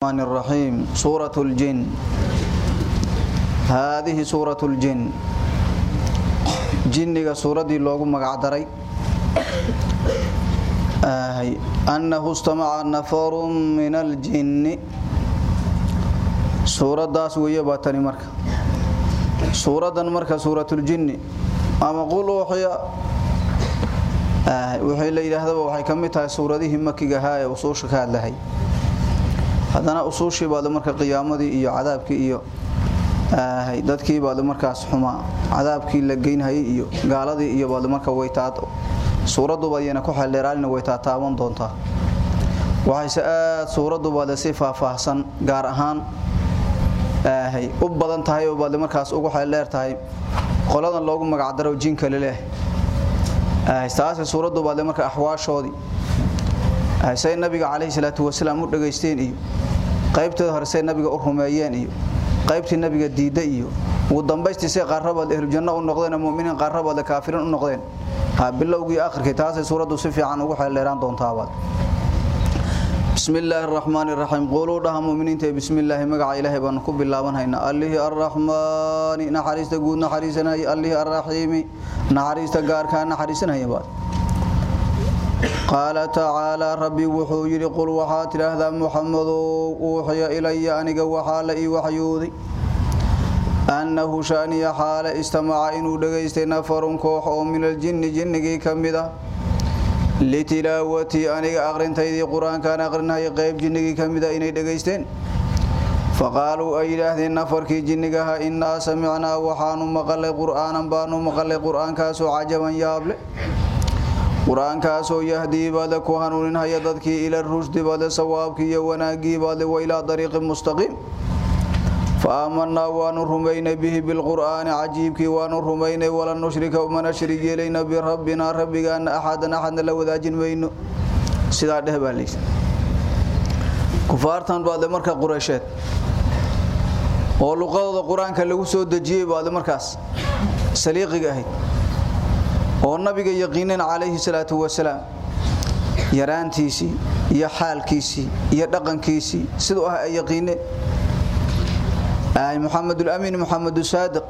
الرحمن الرحيم. سورة الجن. هذه سورة الجن. جنك سورة دي لوغو مقعدري آه أنه استمع نفر من الجن. سورة داس ويباتني مركة سورة مركة سورة الجن. أما قولوا وحيا. آه وحي ليلة هذا وحي كمتها سورة دي همكي هاي وصوشك هذا haddana usuushii baad marka qiyaamadii iyo cadaabkii iyo dadkii baad markaas xumaa cadaabkii la geynhayay iyo gaaladii iyo baad marka weytaad suuradu baadina ku xeeldheeraalina weytaa taaban doontaa waxayse aad suuradu baad si faahfaahsan gaar ahaan u badan tahay oo baad markaas ugu tahay qoladan loogu magac daro leh taasi suuradu baad marka axwaashoodii say nabiga calayhi salaatu wasalaam u dhageysteen iyo qaybtooda hore say nabiga u rumeeyeen iyo qaybtii nabiga diiday iyo ugu dambaystii say qaarrabaad ahlu janno u noqdeen mu'miniin qaarrabaad kaafiriin u noqdeen ha bilowgii aakhirkii taasay suuraddu si fiican ugu xeeldheeraan doontaa بسم الله الرحمن الرحيم قولوا ده مؤمنين بسم الله مغا إله بان ku bilaaban hayna الله الرحمن نحريست guud naxariisana الله الرحيم naxariista gaarka naxariisanaya baad قال تعالى ربي وحو يري قل وحات هذا محمد وحي إلي أنك وحال إي وحيودي أنه شأني حال استمع إنو دغيست نفر كوح من الجن جنكي كمدا. لتلاوتي أنك أغرن تيدي قرآن كان أغرن هاي قيب جنكي كمدا إني دغيستين فقالوا أي لهذه النفر كي جنكها إنا سمعنا وحان مقل قرآنا بانو مقل قرآن كاسو عجبا يابل quraankaasoo yahdii baada ku hanuuninhaya dadkii ila rushdi baada sawaabkii iyo wanaagii baada wa ilaa dariiqin mustaqiim فآمنا ونرمينا به بالقرآن عجيب كي ونرمينا ولا نشرك ومن شريك إلينا بربنا ربك أن أحدا أحدا لو ذاجن بينه سيدا ده باليس كفارتان بعد مركا قريشات oo luqadooda quraanka lagu soo dajiyay baad markaas saliiqiga ahayd oo nabiga yaqiineen calayhi salaatu wasalaam yaraantiisii iyo xaalkiisii iyo dhaqankiisii sidoo ah ay yaqiineen ay muxamedul amiin muxamedu saadiq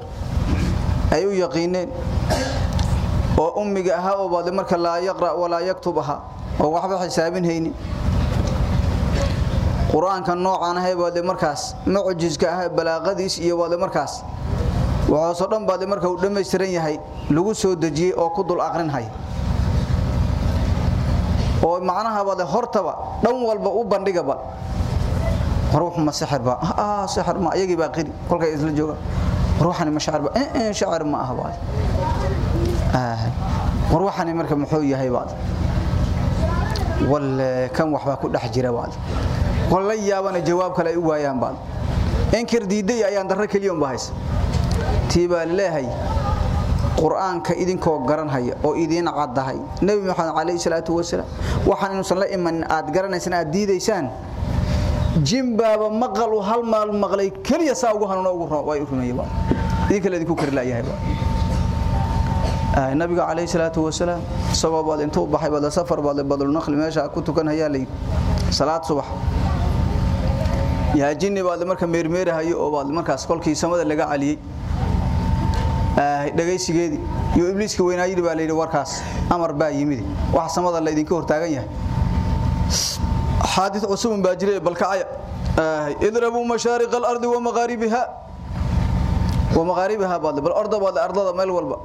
ay u yaqiineen oo ummiga ahaa oo baad marka laa yaqra walaa yaktub ahaa oo waxba xisaabin hayni quraanka noocan ahay baad markaas mucjiska ah balaaqadiis iyo baad markaas waxaasoo dhan baad marka uu dhameystiran yahay lagu soo dajiyay oo ku dul aqrinhay oo macnaha baad hortaba dhan walba u bandhigaba ruux ma sixir ba ah sixir ma ayagi baa qiri kolka isla jooga ruuxani ma shaacir ba ee shaacir ma ah baad ah ruuxani marka muxuu yahay baad wal kan waxba ku dhex jira baad wala yaabana jawaab kale u waayaan baad inkir diiday ayaan darro kaliya u baahaysa tiibaa leeyahay quraanka idinkoo garanhaya oo idin cadahay nabi maxamed calayhi salaatu wasalaam waxaan inuusan la iman aad garanaysaan aad diidaysaan jimbaaba maqal hal maal maqlay kaliya saa ugu hanuuna ugu roo way rumeeyay idin kale idinku kari laayahay ba ay nabiga calayhi salaatu wasalaam sabab baad intuu baxay baad safar baad badal naqli meesha ku tukan hayaa lay salaad subax yaa jinni baad marka meermeerahayo oo baad markaas kolkii samada laga caliyay dhagaysigeedii iyo ibliiska weynaayiri baa layidhi warkaas amar baa yimid wax samada la idinka hortaagan yahay xaadis cusubun baa jiray balkacaya idrabuu mashaariq alardi wa maqaaribiha wa maqaaribiha baad bal orda baad ardada meel walba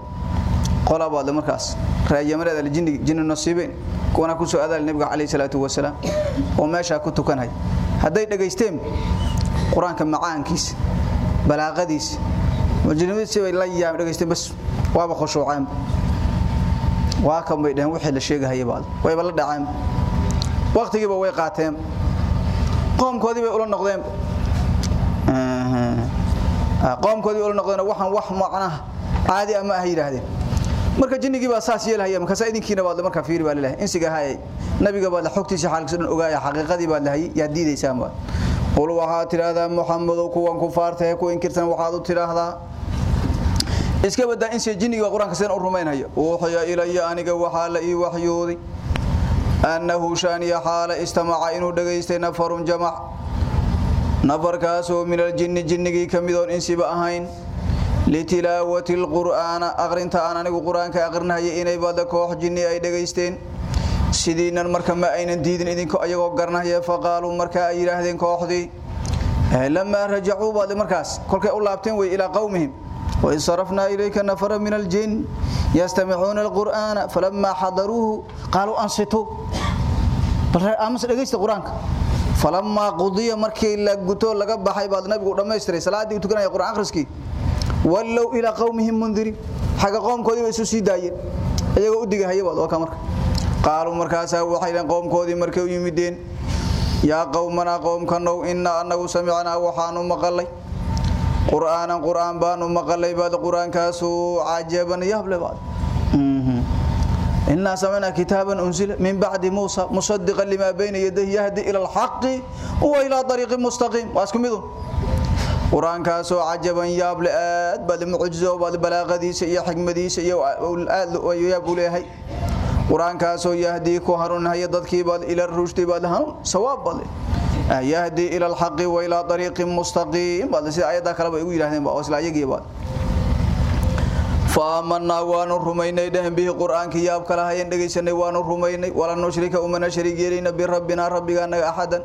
qola baad markaas raayamareeda jinni jinni nasiibeen kuwana ku soo adaal nabiga calayhi salaatu wasalaam oo meesha ku tukanay haday dhageysteen majnimadiisa way la yaab dhageysteen bas waaba khushuuceen waa kan bay dhahan wixii la sheegayay baad wayba la dhaceen waqtigiiba way qaateen qoomkoodii bay ula noqdeen qoomkoodii ula noqdeen waxan wax macnaha caadi ama ah yiraahdeen marka jinnigii baa saas yeelaya marka saidinkiina baad marka fiiri baa leeyahay insiga hayay nabiga baa xogtiisa xaalkiisa dhan ogaaya xaqiiqadii baa leeyahay yaa diidaysaan baa qul waxa tiraahdaa muxamedo kuwan ku faartay ku inkirtan waxaad u tiraahdaa iska badaa in si jinniga quraanka seen u rumaynayo wuxuu ilaya aniga waxa la ii waxyooday annahu shaniya xaala istamaca inuu dhageystay nafarun jamac nafarkaasoo min aljinni jinnigii ka midoon insiba ahayn litilaawati alqur'aana aqrinta aan anigu qur-aanka aqrinahaya inay baada koox jinni ay dhegaysteen sidiinan marka ma aynan diidin idinko ayagoo garanahaya faqaaluu markaa ay yidhaahdeen kooxdii lamaa rajacuu baad markaas kolkay u laabteen way ilaa qowmihim waid sarafnaa ilayka nafara min aljin yastamicuuna alqur'aana falamaa xadaruuhu qaaluu ansituu amas dhegaysta qur-aanka falamaa qudiya markii la guto laga baxay baad nabigu dhammaystiray salaadii tukanaya qur'aan akhriskii wallow ilaa qowmihim mundiriin xagga qoomkoodii bay isu sii daayeen iyagoo u digahaya baad waa ka marka qaaluu markaasaa waxay dhaheen qoomkoodii markay u yimideen yaa qowmanaa qoomkanow innaa annagu samicnaa waxaanu maqalay qur'aanan qur'aan baanu maqalay baad qur-aankaasuu cajaban yable baad إنا سمعنا كتابا أنزل من بعد موسى مصدقا لما بين يديه يهدي إلى الحق وإلى طريق مستقيم واسكمدون قرآن كاسو عجبا ياب لآد بل معجزة وبل بلاغديس يا حكمديس يا وياب لهي قرآن كاسو يهدي كهرون هي ضدكي بل إلى الرشد بل هم سواب بل يهدي إلى الحق وإلى طريق مستقيم. بل سي آيات كلا بيقول إلهنا بأوصل آيات بل فآمنا وانو رميني دهن به قرآن كياب كلا هين دغيسني وانو رميني ولا نشرك ومن شريك يلينا بربنا ربنا أحدا.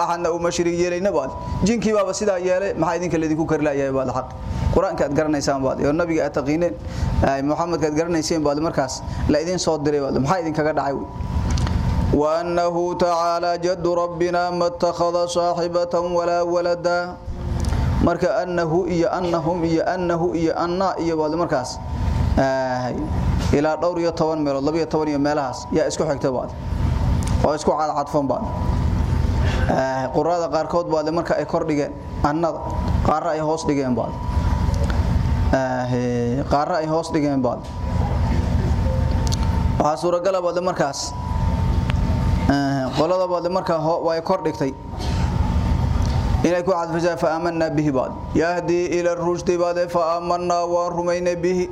أحدنا وما شريك يلينا بعد جنكي بابا سيدا ياله ما idinka ledinku kar laayahay baad xaq quraanka aad garanaysaan baad iyo nabiga aad taqiineen ay muhammad aad garanayseen baad markaas la idin soo diray baad maxaa idin kaga dhacay وأنه تعالى جد ربنا ما اتخذ صاحبة ولا ولدا marka annahu iyo annahum iyo annahu iyo anna iyo baad markaas ilaa dhowr iyo toban meelood laba iyo toban iyo meelahaas yaa isku xigta baad oo isku cadcadfan baad qurada qaarkood baad marka ay kor dhigeen annada qaarra ay hoos dhigeen baad qaarra ay hoos dhigeen baad waxaa suuragal baad markaas qolada baad markaa way kor dhigtay inay ku cadfaysaa fa aamanna bihi baad yahdi ila rushdi baad fa aamanna wa rumayna bihi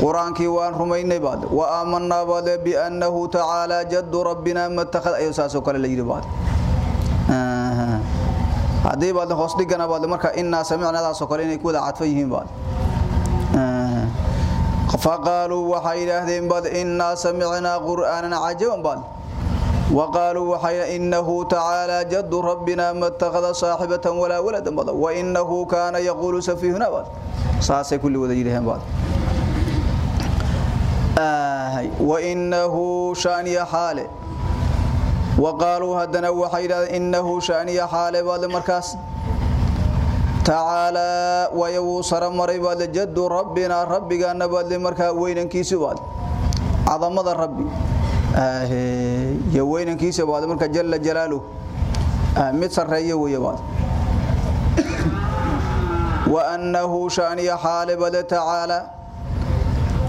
quraankii waan rumaynay baad wa aamanna baad bi annahu ta'ala jaddu rabbina mattakhad ayu saaso kale yiri baad hadii baad hoos dhigana baad marka inna sami'na daasoo kale inay ku wada cadfan yihiin baad waxay yiraahdeen baad inna sami'na qur'aanan cajaban baad وقالوا وحي إنه تعالى جد ربنا ما اتخذ صاحبة ولا ولدا بضا وإنه كان يقول سفيهنا بعد ساسي كل وذيلهم بعد آه وإنه شاني حاله وقالوا هدنا وحيرا إنه شاني حاله بعد مركاس تعالى ويو سرمري ود جد ربنا ربك ان ود مركا وينكيس ود عظمه ربي آه يا وينكيس ود مركز جل جلاله. آه، امي سريه ويواد وأنه شاني حاله بعد تعالى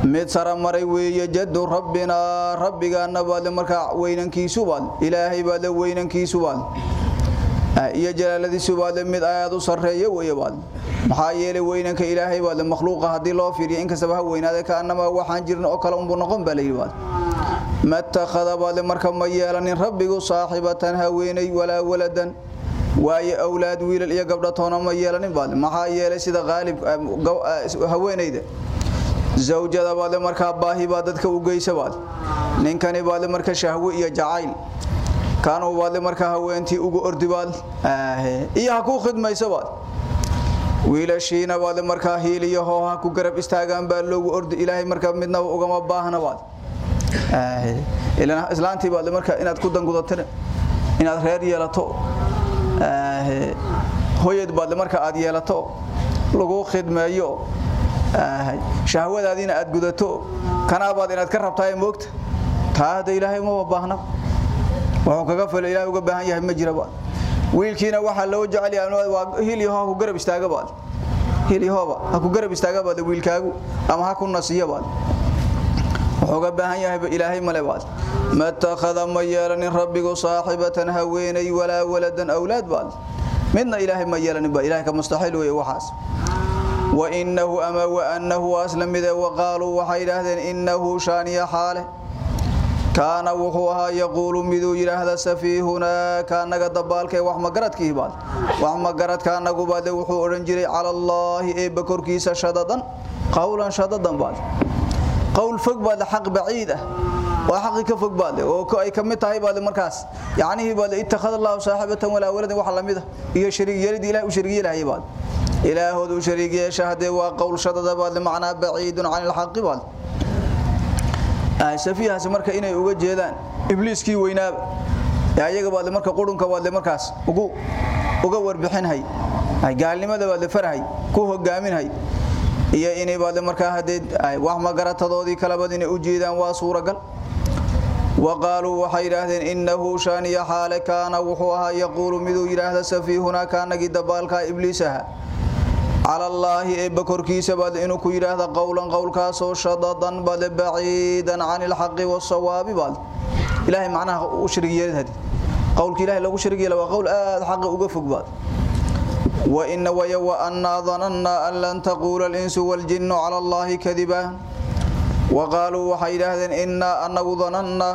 mid sara maray weeye jaddu rabbina rabbigaana baad marka weynankiisu baad ilaahay baad weynankiisu baad iyo jalaaladiisu baad mid aad u sareeyo weeye baad maxaa yeelay weynanka ilaahay baad makhluuqa hadii loo fiiriyo in kastaba ha weynaade ka annama waxaan jirin oo kale unbu noqon baa la yidhi baad اتخذ بعد مركب ما يلان ربك صاحبة هويني ولا ولدا واي أولاد ويل iyo gabdhatoona ma yeelanin baad maxaa yeelay sida qaalib haweenayda zawjada baad markaa baahi baad dadka u geysa baad ninkani baad markaa shahwo iyo jacayl kaanu baad markaa haweentii ugu ordi baad iyo ha ku khidmayso baad wiilashiina baad markaa hiiliyo hooha ku garab istaagaan baa loogu ordi ilaahay markaa midna ugama baahna baad ilaa islaantii baad marka inaad ku dangudato inaad reer yeelato hooyad baad marka aad yeelato lagu khidmeeyo shahwadaadina aad gudato kana baad inaad ka rabtaa moogta taada ilaahay ma baahna wuxuu kaga falay ilaahay uga baahan yahay ma jira baad wiilkiina waxa loo jecel yahay waa hil iyo ku garab istaaga baad hil iyo ha ku garab istaaga baad wiilkaagu ama ha ku nasiyo baad wuxuu baahan yahay ilaahay male baad ma takhada ma yeelanin rabbigu saaxibatan haweenay walaa waladan awlaad baad midna ilaahay ma yeelanin ba ilaahay ka mustaxiil weeye waxaas aslamida wa qaaluu waxay yidhaahdeen innahu shaaniya xaale kaana wuxuu ahaa yaquulu miduu yidhaahda safiihunaa kaanaga dabaalkee wax magaradkii baad wax magaradka anagu baade wuxuu odhan jiray cala allaahi eebba korkiisa shadadan qowlan shadadan baad qowl fog baad xaq baciid ah waa xaqi ka fog baad oo ay ka mid tahay baad markaas yacnihii baad ittakhada allahu saaxibatan walaa waladan wax lamid ah iyo shariig yeelid ilaah u shariig yeelahay baad ilaahoodu u shariig yeesha hadee waa qowl shadada baad macnaa baciidun can ilxaqi baad safiihaasi marka inay uga jeedaan ibliiskii weynaaba ayaga baad marka qurunka baad markaas ugu uga warbixinhay gaalnimada baad farahay ku hogaaminhay iyo inay baad markaa hadee wax magaratadoodii kalabad inay u jeedaan waa suuragal وقالوا yiraahdeen innahu shaniya xaale kaana wuxuu ahaa yaquulu miduu yiraahda safiihuna kaanagi dabaalka ibliisaha على الله بكركيس بعد إنه كيره قولا قول كاسو شددا بعد بعيدا عن الحق والصواب بعد إلهي معناها أشرقية هذه. قول إلهي لو أشرقية لو قول آه الحق أقفك بعد. وإن ويا وأنا ظننا أن لن تقول الإنس والجن على الله كذبا. وقالوا وحيدا إنا أنه ظننا.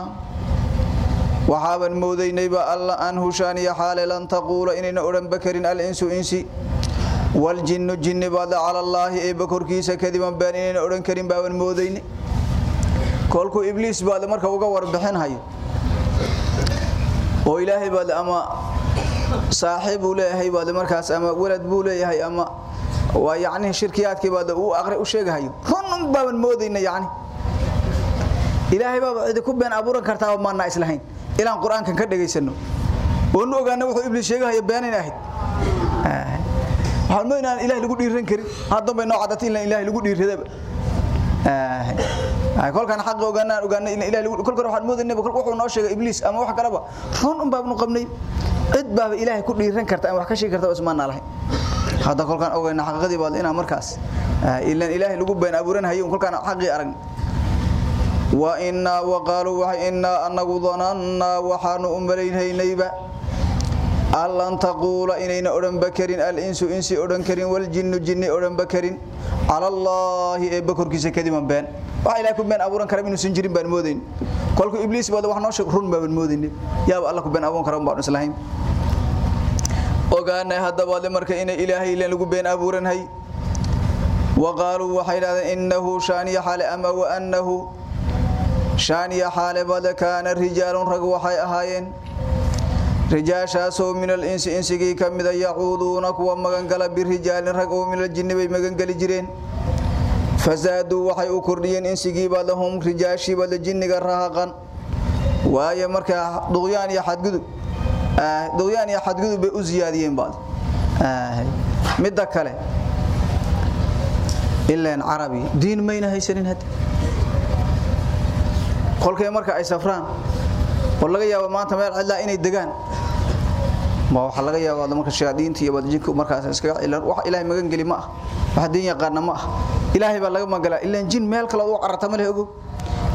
وحابا موديني بألا أنه شاني حال لن تقول إننا أرم بكر الإنس إنسي. والجن جن بعد على الله اي بكركيس كدبا بان ان اورن كريم باون مودين كلكو ابليس بعد marka uga warbixin hayo oo ilaahay baad ama saaxiib uu leeyahay baad markaas ama walad buu leeyahay ama waa yaani shirkiyaadkii baad uu aqri u sheegayo run baaban moodayna yaani ilaahay baa cid ku been abuuran kartaa ma na islahayn ilaan quraankan ka dhageysano oo nu ogaana wuxuu iblis sheegayo been inaahid waxaan inaan ilaahay lagu dhiiran karin haddan bay noo cadatay in ilaahay lagu dhiiradaba ay kolkan xaq ogaanaan ogaana in ilaahay lagu kolkan waxaan moodaynaa kol wuxuu noo sheegay ibliis ama wax kaleba run un baabnu qabnay cid baaba ilaahay ku dhiiran karta ama wax ka sheegi karta ismaan lahayn hadda kolkan ogaana xaqiiqadii baad inaan markaas ilaan ilaahay lagu been abuuran hayo kolkan xaqii arag wa inna wa qalu wa inna annagu dhananna waxaanu umaleynhaynayba allan taquula inayna odhan bakarin al-insu insi odhan karin waljinnu jinni odhan bakarin cala allaahi ee bakorkiisa kadiban been waxa ilahay ku been abuuran kara inuusan jirin baan moodayn kolku ibliis baad wax noo sheeg baan moodayn yaaba alla ku been abuuran kara baan islahayn ogaanay haddaba le marka inay ilaahay ilan lagu been abuuran hay وقالوا وحيدا إنه شاني حال أما وأنه شاني حال بد كان رجال رق وحي أهاين rijaashaasoo min al-insi insigii ka mida yacuuduuna kuwa magangala birijaalin rag oo min aljinni bay magangeli jireen fasaaduu waxay u kordhiyeen insigiiba lahum rijaashiiba la jinniga rahaqan waayo markaa duqyaan iyo xadgudub duqyaan iyo xadgudub bay u siyaadiyeen baad midda kale ilaan carabi diin mayna haysanin hadda kolkay marka ay safraan oo laga yaabo maanta meel cidlaa inay degaan ma waxa laga yaabaa marka shayaadiinta iyo wadajinka markaas iskaga cilan wax ilaahay magan gali ma ah wax diin yaqaan ma ah ilaahay baa laga magala ilaan jin meel kale uu carata ma leh ogo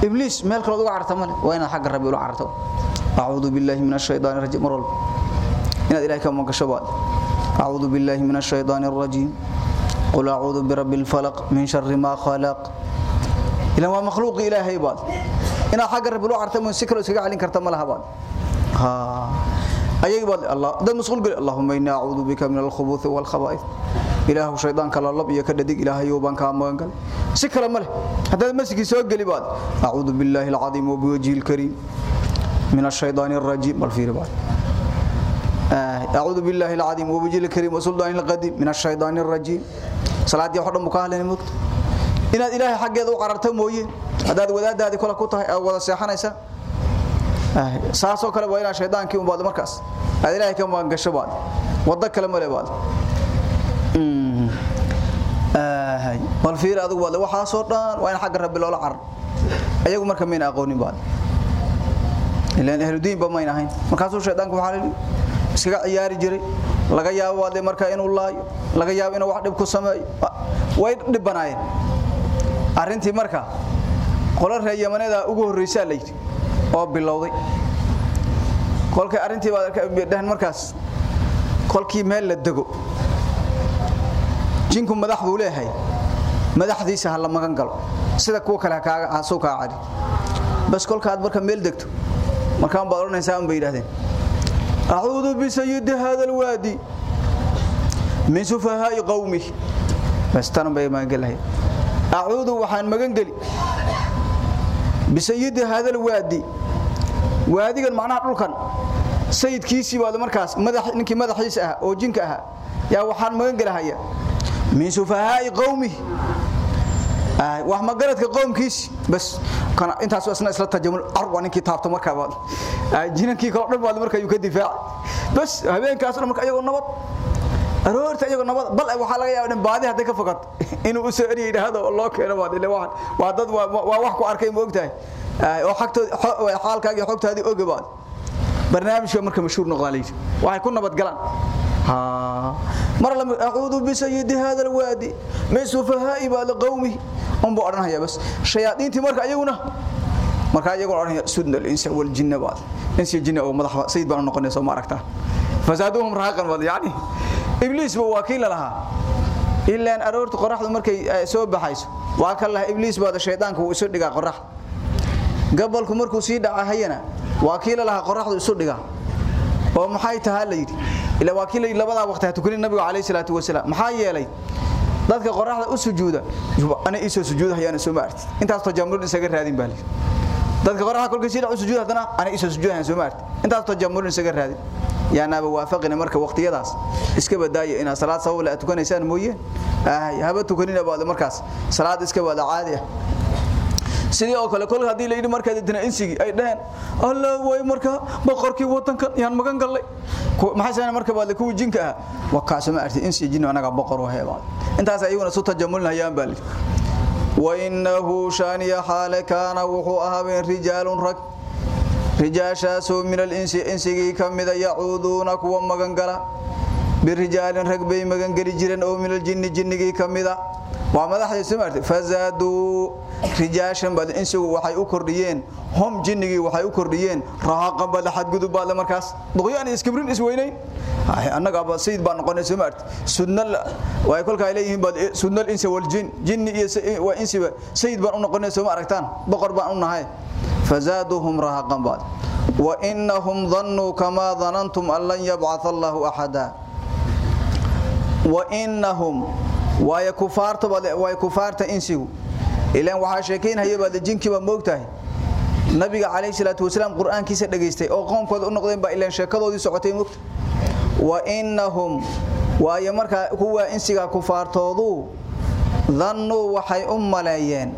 ibliis meel kale uu carata ma leh waa inaad xagga rabbi ula carto a'uudu billahi minash shaytaanir rajiim marwal inaad ilaahay ka magasho baad a'uudu billahi minash shaytaanir rajiim qul a'uudu birabbil falaq min sharri ma khalaq ilaan waa makhluuq ilaahay baad inaad xagga rabbi ula carto si kale iskaga calin karta ma laha baad ha ayaga baad allah dad mas'uul gal allahumma inna a'udhu bika min al-khubuth wal khaba'ith ilaahu shaytaan kala lab iyo ka dhadig ilaahayo baan ka magan gal si kala male hadaa masjidki soo gali baad a'udhu billahi al-azim wa biwajhihi al-karim min ash-shaytaan ar-rajim bal fiir baad a'udhu billahi al-azim wa biwajhihi al-karim wa sultaani al-qadim min ash-shaytaan ar-rajim salaadii waxa dhan ka hadlayna mugta inaad ilaahay xageeda u qararto mooyeen hadaad wadaadaadi kala ku tahay wada seexanaysa saasoo kale waa inaa shaydaankii umbaad markaas aad ilaahay ka magan gasho baad wada kale male baad aahay wal fiir adigu baad waxa soo dhan waa in xagga rabbi loola carar ayagu marka meen aqoonin baad ilaan ahlu diin ba mayn ahayn markaasuu shaydaanku waxa iskaga ciyaari jiray laga yaabo waad marka inuu laayo laga yaabo inuu wax dhib ku sameeyo way dhibanaayeen arintii marka qola reer yamaneeda ugu horeysaa la yiri oo bilowday kolkay arintii baad dhahan markaas kolkii meel la dego jinku madax buu leeyahay madaxdiisa ha la magan galo sida kuwa kale kaaga asoo ka cadi bas kolkaad marka meel degto markaan baad oranaysaa un bay yidhaahdeen acuudu bisayidi hada alwaadi min sufahaa'i qawmi bas tan bay magangelahay acuudu waxaan magangeli bisayidi hada alwaadi waadigan macnaha dhulkan sayidkiisii baad markaas madax ninkii madaxiisa ah oo jinka ah yaa waxaan magangelahaya min sufahaa'i qawmi wax magaradka qoomkiisi bas kana intaas isna isla tajamul arwa ninkii taabto markaa baad jinankii kala dhan baad markaa uu ka difaac bas habeenkaas markaa ayagoo nabad aroorta ayagoo nabad bal waxa laga yaabaa in baadi haday ka fogato inuu u soo eriyay dhahdo loo keeno baad ilaa wax waa dad waa wax ku arkay ma ogtahay oo xogtooda xaalkaaga xogtaadii ogabaad barnaamijka marka mashhuur noqdaalay waxay ku nabad galaan mar lam a'uudu bi sayyidi hada alwadi min sufaha'i bal qawmi um buu oranaya bas shayaadiintii marka ayaguna marka ayaguna oranaya sudnal insa wal jinna baad insi jinna oo madax sayid baan noqonayso ma aragtaa fasaduhum raqan wad yani ibliis buu wakiil lahaa ilaa aroorta qoraxdu markay soo baxayso waa kala ibliis baad shaydaanku uu isu dhigaa qorax gabalku markuu sii dhacayna wakiil lahaa qoraxdu isu dhigaa oo maxay tahay la yiri ila wakiilay labada waqti tukunin nabiga kaleey salaatu wasalaam maxaa yeelay dadka qoraxda u sujuuda ana isoo sujuudayaan soo maartay intaas tajammul isaga raadin baali dadka qoraxda kulka sii dhacu sujuud hadana ana isoo sujuudayaan soo maartay intaas tajammul isaga raadin yaa naaba waafaqina marka waqtiyadaas iska badaaya ina salaad sabab la tukanaysaan mooyee ah haba tukanina baad markaas salaad iska wada caadi ah sidii oo kale kol hadii la yiri marka dadina insigi ay dhaheen allah way marka boqorkii wadankan yaan magan galay maxay sameeyeen marka baad ku jinka ah wakaasama arti insigi anaga boqor oo heebaa intaas ayaguna soo tajamulnayaan bal وإنه شان يحال كان وخو أهب رجال رك رجاشا سو من الإنس إنسي كمذا يعودون كو مغنغلا. برجال رك بي مغنغلي جيرن أو من الجن جنغي كمذا ومدح يسمعت فزادوا rijaashan bad insigu waxay u kordhiyeen hum jinnigi waxay u kordhiyeen raaqan bad xadgudub bad markaas duqyaan iskibrin isweynayn annaga ba sayid baan noqonay sumarti sunnal way kolka leeyihiin bad sunnal insi wal jin jinni iyo waa insi sayid baan u noqonay soo aragtaan boqor baan u nahay fazaduhum raaqan bad wa innahum dhannu kama dhanantum an lan yab'ath Allahu ahada wa innahum waaya kufaarta way kufaarta insigu ilaan waxa sheekeynaya baad jinkiba moogtahay nabiga kaleey salaatu wasalaam quraankiisa dhageystay oo qoomkooda u noqdeen ba ilaan sheekadoodii socotay moogta wa innahum waaya marka kuwa insiga kufaartoodu dhannu waxay u maleeyeen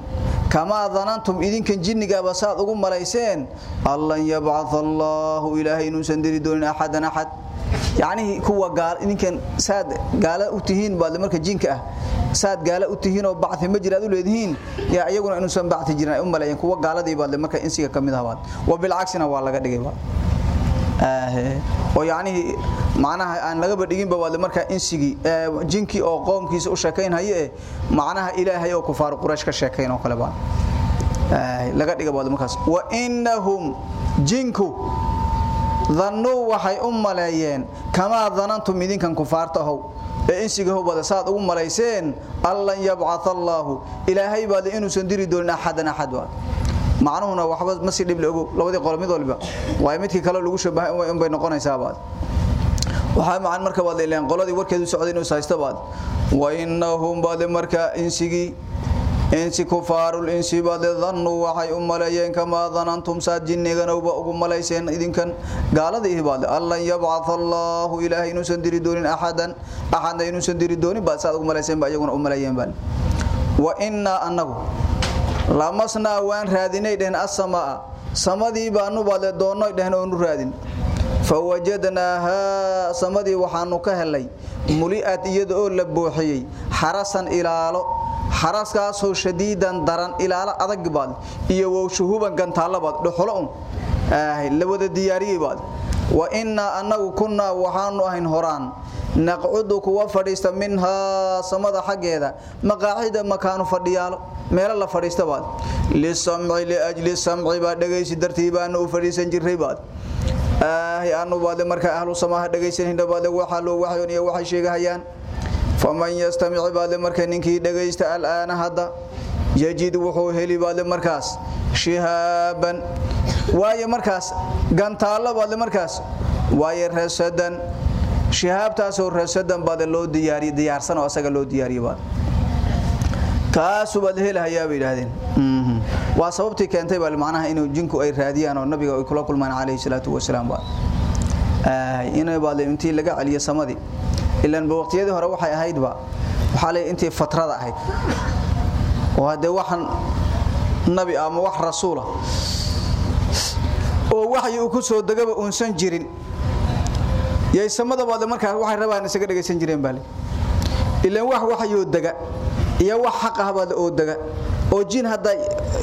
kama dhanantum idinkan jinniga basaad ugu maleyseen allan yab'ath allahu ilaahay inuu sandiri doonin ahadan ahad يعني kuwa gaal idinkan saad gaala u tihiin baad marka jinka ah saad gaala u tihiin oo bacthi ma jiraad u leedihiin yaa ayaguna inuu san bacthi jiraan u maleeyeen kuwa gaaladii baad marka insiga kamid ah baad wa bil aksina waa laga dhigay baad ah oo yaani macnaha aan laga badhigin baad marka insigi jinki oo qoomkiisa u sheekayn haye macnaha ilaahay oo kufaar quraysh ka sheekayn oo kale baad ah laga dhigay baad markaas wa innahum jinku dhannu waxay u maleeyeen kama dhanantum idinkan kufaarta how ee insiga hubada saad ugu maleyseen allan yab'ath allahu ilaahay baad inuu san diri doonin ahadan ahad waa macnuhuna waxba ma si dhib lagu labadii qol mid walba waa midkii kale lagu shabahay in bay noqonaysaa baad waxa macaan marka baad leeyeen qoladii warkeedu socday inuu saysto baad wa innahum baad marka insigi insi kufaarul insi baad dhannu waxay u maleeyeen kama dhanantum saad jinnigana ugu maleyseen idinkan gaaladii baad allan yab'ath allahu ilaahay inuu san diri doonin ahadan ahadna inuu san diri doonin baad saad ugu maleyseen ba ayaguna u maleeyeen bal wa inna annagu lamasna waan raadinay dheen as-samaa samadii baanu baad doonay dheen oo nu raadin fawajadnaaha samadii waxaanu ka helay muli'at iyada oo la buuxiyay xarasan ilaalo xaraskaasoo shadiidan daran ilaalo adag baad iyo wowshuhuban gantaalabaad dhuxulo un la wada diyaariyey baad wa innaa annagu kunnaa waxaanu ahayn horaan naqcudu kuwa fadhiista minhaa samada xaggeeda maqaacida makaanu fadhiyaalo meelo la fadhiista baad lisamci liajli samci baa dhegaysi dartii baanu u fadhiisan jirray baad aahi aanu baad marka ahlu samaha dhegaysanayna baad waxa loo waxyoon iyo waxay sheegahayaan faman yastamic baad marka ninkii dhagaysta al'aana hadda yajid wuxuu heli baad markaas shihaaban waaye markaas gantaalo baad markaas waaye rasadan shihaabtaasoo rasadan baad loo diyaariyay diyaarsan oo asaga loo diyaariyay baad kaasuu baad helahayaa bay yidhaahdeen waa sababtii keentay baa macnaha inuu jinku ay raadiyaan oo nabiga ay kula kulmaan calayhi salaatu wasalaam baa inay baad intii laga celiyo samadii ilaan waqtiyadii hore waxay ahaydba waxaa leeyahay intii fatrada ahayd. Oo hadee waxan nabi ama wax rasuula oo waxyi uu ku soo degaba uunsan jirin. Yay samada baad markaa waxay rabaan isaga dhageysan jireen baa ilaan wax waxyoo dega iyo wax xaq ah baad oo dega oo jin hadda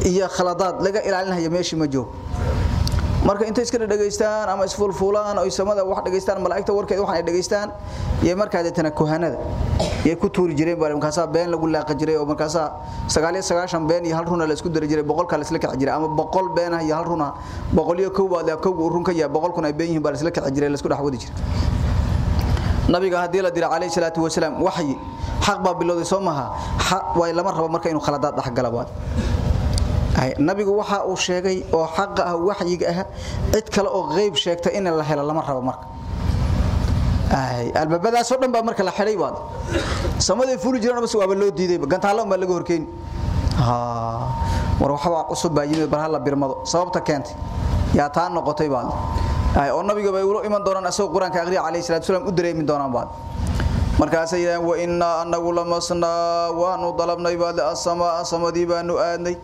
iyo khaladaad laga ilaalinayo meeshii ma joog marka intay iska dhageystaan ama isfulfulaan oo samada wax dhageystaan malaa'igta warkeed waxaan dhageystaan iyo markaa deetana kuhanada iyo ku tuuri jireen baa markaas been lagu laaqa jiray oo markaas 99 been iyo hal runa la isku dari jiray boqol kale isla kici jiray ama boqol been iyo hal runa boqol iyo kow baad kow run ka yahay boqol kun ay been yihiin baa isla kici jiray la isku dhaxwadi jiray nabiga hadii la diray calayhi salaatu wasalaam waxyi xaq baa bilowday soo maha way lama rabo marka inuu khaladaad dhaxgala baad nabigu waxa uu sheegay oo xaq ah waxyiga ah cid kale oo qeyb sheegta in la helo lama rabo marka ay albabadaas oo dhan baa marka la xidhay baad samaday fuli jireen bas waaba loo diiday gantaalo ma laga horkeen ha war waxa waa cusub baa yimid bar hala birmado sababta keentay yaa taa noqotay baad ay oo nabiga bay ulo iman doonaan asoo quraanka aqriya calayhi salaatu wasalaam u dareemi doonaan baad markaasay yiraahdeen wa inna annagu lamasna waanu dalabnay baad as-samaa samadii baanu aadnay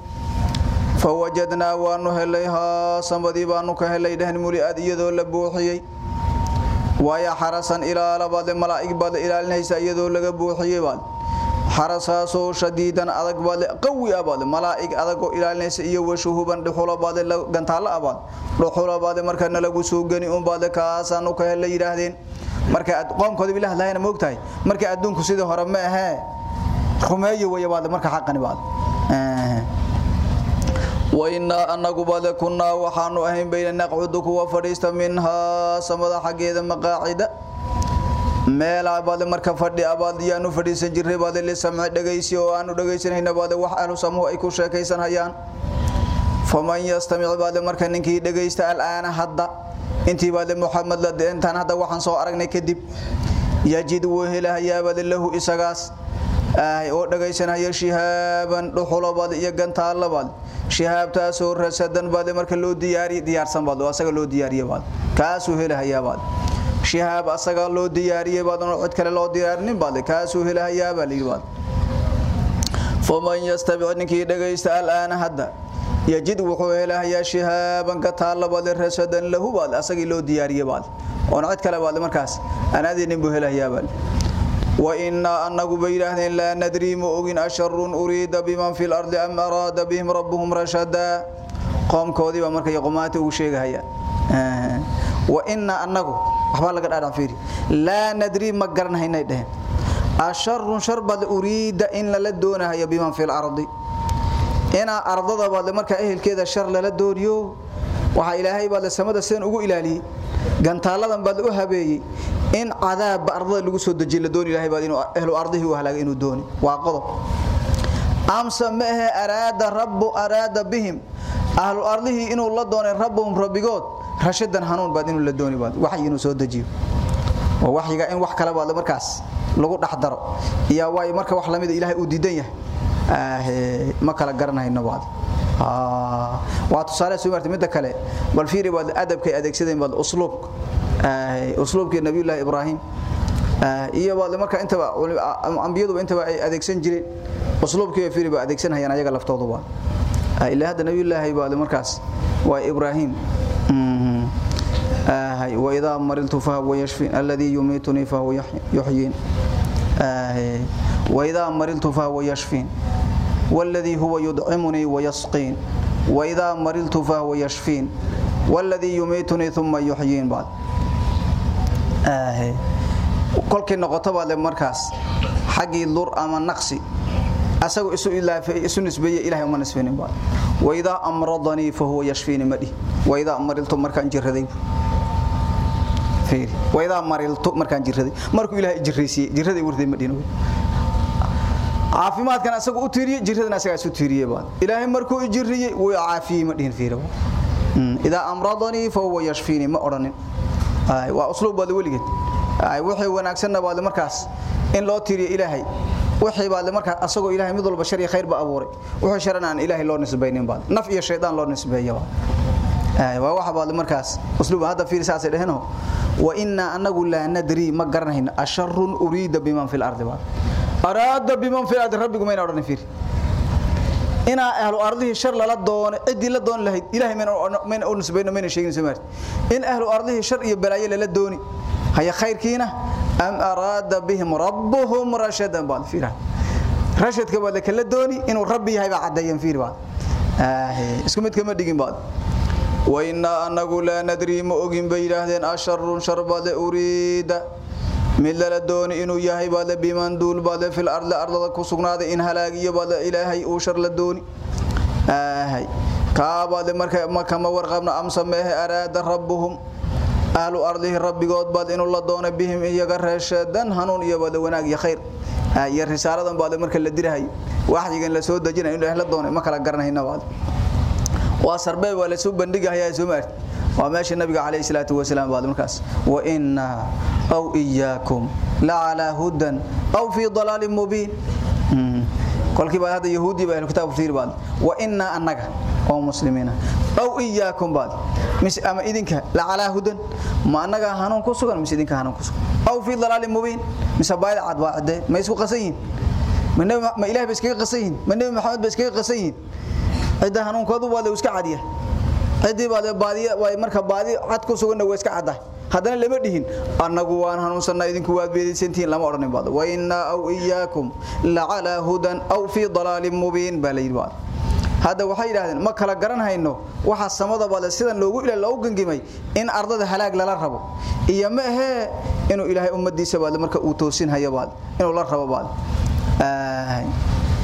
فوجدنا وانو هليها سمدي بانو كهلي دهن مليئات iyadoo la buuxiyay waya xarasan ila labad malaa'ig bad ilaalinaysa iyadoo laga buuxiyay bad xarasaasoo shadiidan adag bad qawi abad malaa'ig adag oo ilaalinaysa iyo washuhuban dhuxula bad gantaalo abad dhuxula bad markana lagu soo gani um bad ka helay yiraahdeen marka qoomkooda bilaah lahayn moogtahay marka adduunku sidii hore ma ahee rumeeyo way bad marka xaqani bad وإنا أنكو بعد كنا وحانو أهم بين نقعدك وفريست منها سمد حقيد مقاعد. ميلا بعد مركا فردي أباد يانو فريسن جره بعد اللي سمع دقيسي وانو دقيسن هنا بعد وحانو سمو أيكو شاكيسن هيان فمن يستمع بعد مركا ننكي دقيست الآن حدا انتي بعد محمد لد انتان حدا وحان سو أرقني كدب. يجد وهلا يا بعد له إساقاس. آه oo dhageysanaya shihaaban dhuxulabad iyo gantaalabad shihaabtaas oo rasadan baad marka loo diyaari diyaarsan baad asaga loo diyaariyay baad kaas uu helayaa baad shihaab asaga loo diyaariyay baad oo cid kale loo diyaarinin baad kaas uu helayaa baad baad faman yastabi'niki dhageysta al'aan hadda wuxuu helayaa shihaaban gantaalabad rasadan lahu baad asaga loo diyaariyay baad oo cid kale baad markaas anaadinin buu helayaa baad وإنا أنه بيرهن لا ندري مؤغن أشر أريد بمن في الأرض أم أراد بهم ربهم رشدا. قوم كودي ومرك يقومات وشيغ هيا. آه. وإنا أنه أحبال لك الآن فيري. لا ندري مقرن هينا يدهن أشر شرب أريد إن لدونا هيا بمن في الأرض. إنا أرض بعد مرك أهل كذا شر لدونيو وحا إلهي بعد السماء سين أقو إلالي. gantaaladan baad u habeeyay in cadaab ardada lagu soo dajiyo la doon ilaahay baad inuu ahlu ardihi u halaaga inuu dooni waa qodob amsa maaha araada rabbu araada bihim ahlu ardihi inuu la doonay rabbuhum rabbigood rashadan hanuun baad inuu la dooni baad waxay inuu soo dajiyo waxyiga in wax kale baad markaas lagu dhaxdaro iyo way marka wax lamid ilaahay uu diidan yahay ah ma kala garanayno baad waa tusaale soo martay mid kale bal fiiri baad adabka adeegsadeen baad usluub ee usluubkii nabiyullah ibrahim iyo baad marka inta ambiyadu inta ay adeegsan jireen usluubkii fiiri baad adeegsan hayaan ayaga laftoodu waa ilaa hada nabiyullah baad markaas waa ibrahim آه وإذا مرضت فهو يشفين الذي يميتني فهو يحيين آه وإذا مرضت فهو يشفين والذي هو يدعمني ويسقين وإذا مرضت فهو يشفين والذي يميتني ثم يحيين بعد آه كل نقطة بعد مركز. حقي لور أما نقصي. أسأل إسو إلا في إسو نسبية إلهي وما نسبيني بعد. وإذا أمرضني فهو يشفيني مدي. وإذا مرضت مركان جردي فيري. وإذا مرضت مركان جردي مركو إلهي جريسي جردي وردي مدينه caafimaadkan asagu u tiiriyay jiradana asaga isu tiiriyay baa ilaahay markuu i jiriyay wuu caafiyay ma dhihin fiiro ida amradani fa huwa yashfini ma oranin waa usluub wada waligeed ay wixii wanaagsan baad markaas in loo tiiriyo ilaahay wixii baad markaas asagoo ilaahay mid walba shar iyo khayr ba abuuray wuxuu sharan aan ilaahay loo nisbaynin baad naf iyo shaydaan loo nisbeeyo ay waa waxa baad markaas usluub hada fiir saasay dhahno wa inna anagu la nadri ma garanayna asharrun urida biman fil ardi baad arada biman fil ardi rabbigu ma ina oran fiir ahlu ardihi shar la doon cidi la doon lahayd ilaahay min oo nisbayno min sheegin samar in ahlu ardihi shar iyo balaayo la dooni haya khayrkiina am arada bihim rabbuhum rashadan bal fiira rashadka wada kala dooni inuu rabbi yahay ba cadayan fiir baa ah isku mid kama dhigin baa wa inna anagu la nadri ma ogin bay yiraahdeen asharrun sharbada urida la dooni inuu yahay baad biman duul baad fil ardi ardada ku sugnaaday in halaagiyo baad ilaahay uu shar la dooni aahay ka baad marka makama warqabna amsa meehe araada rabbuhum ahlu ardihi rabbigood baad inuu la doono bihim iyaga reeshadan hanuun iyo baad wanaag iyo khayr iyo risaaladan baad marka la dirahay waxyigan la soo dajinayo inuu la doono ma kala garanayna baad waa sarbay waa la soo bandhigayaa soo maartay waa meesha nabiga kaleey salaatu wasalaam baad markaas wa inna aw iyyakum la ala hudan aw fi dalalin mubin kolkii baad hada yahuudi baa kitaab fiir baad wa inna annaga oo muslimiina aw iyyakum baad mis ama idinka la ala hudan ma annaga hanuun ku sugan mis idinka hanuun ku sugan aw fi dalalin mubin mis baad cad waade ma isku qasayin ma ma ilaahay bas kaga qasayin ma nabi maxamed bas kaga cidii baad baadiya way marka baadi cad ku sugan way iska cadaa hadana lama dhihin annagu waan hanuunsanaa idinku waad beedaysantiin lama oranin baad wa inna aw iyyakum la ala hudan aw fi dalalin mubin balayid baad hada waxay yiraahdeen ma kala garan hayno waxa samada baad sidan loogu ilaa loo gangimay in ardada halaag lala rabo iyo ma ahe inuu ilaahay ummadiisa baad marka uu toosin hayo baad inuu la rabo baad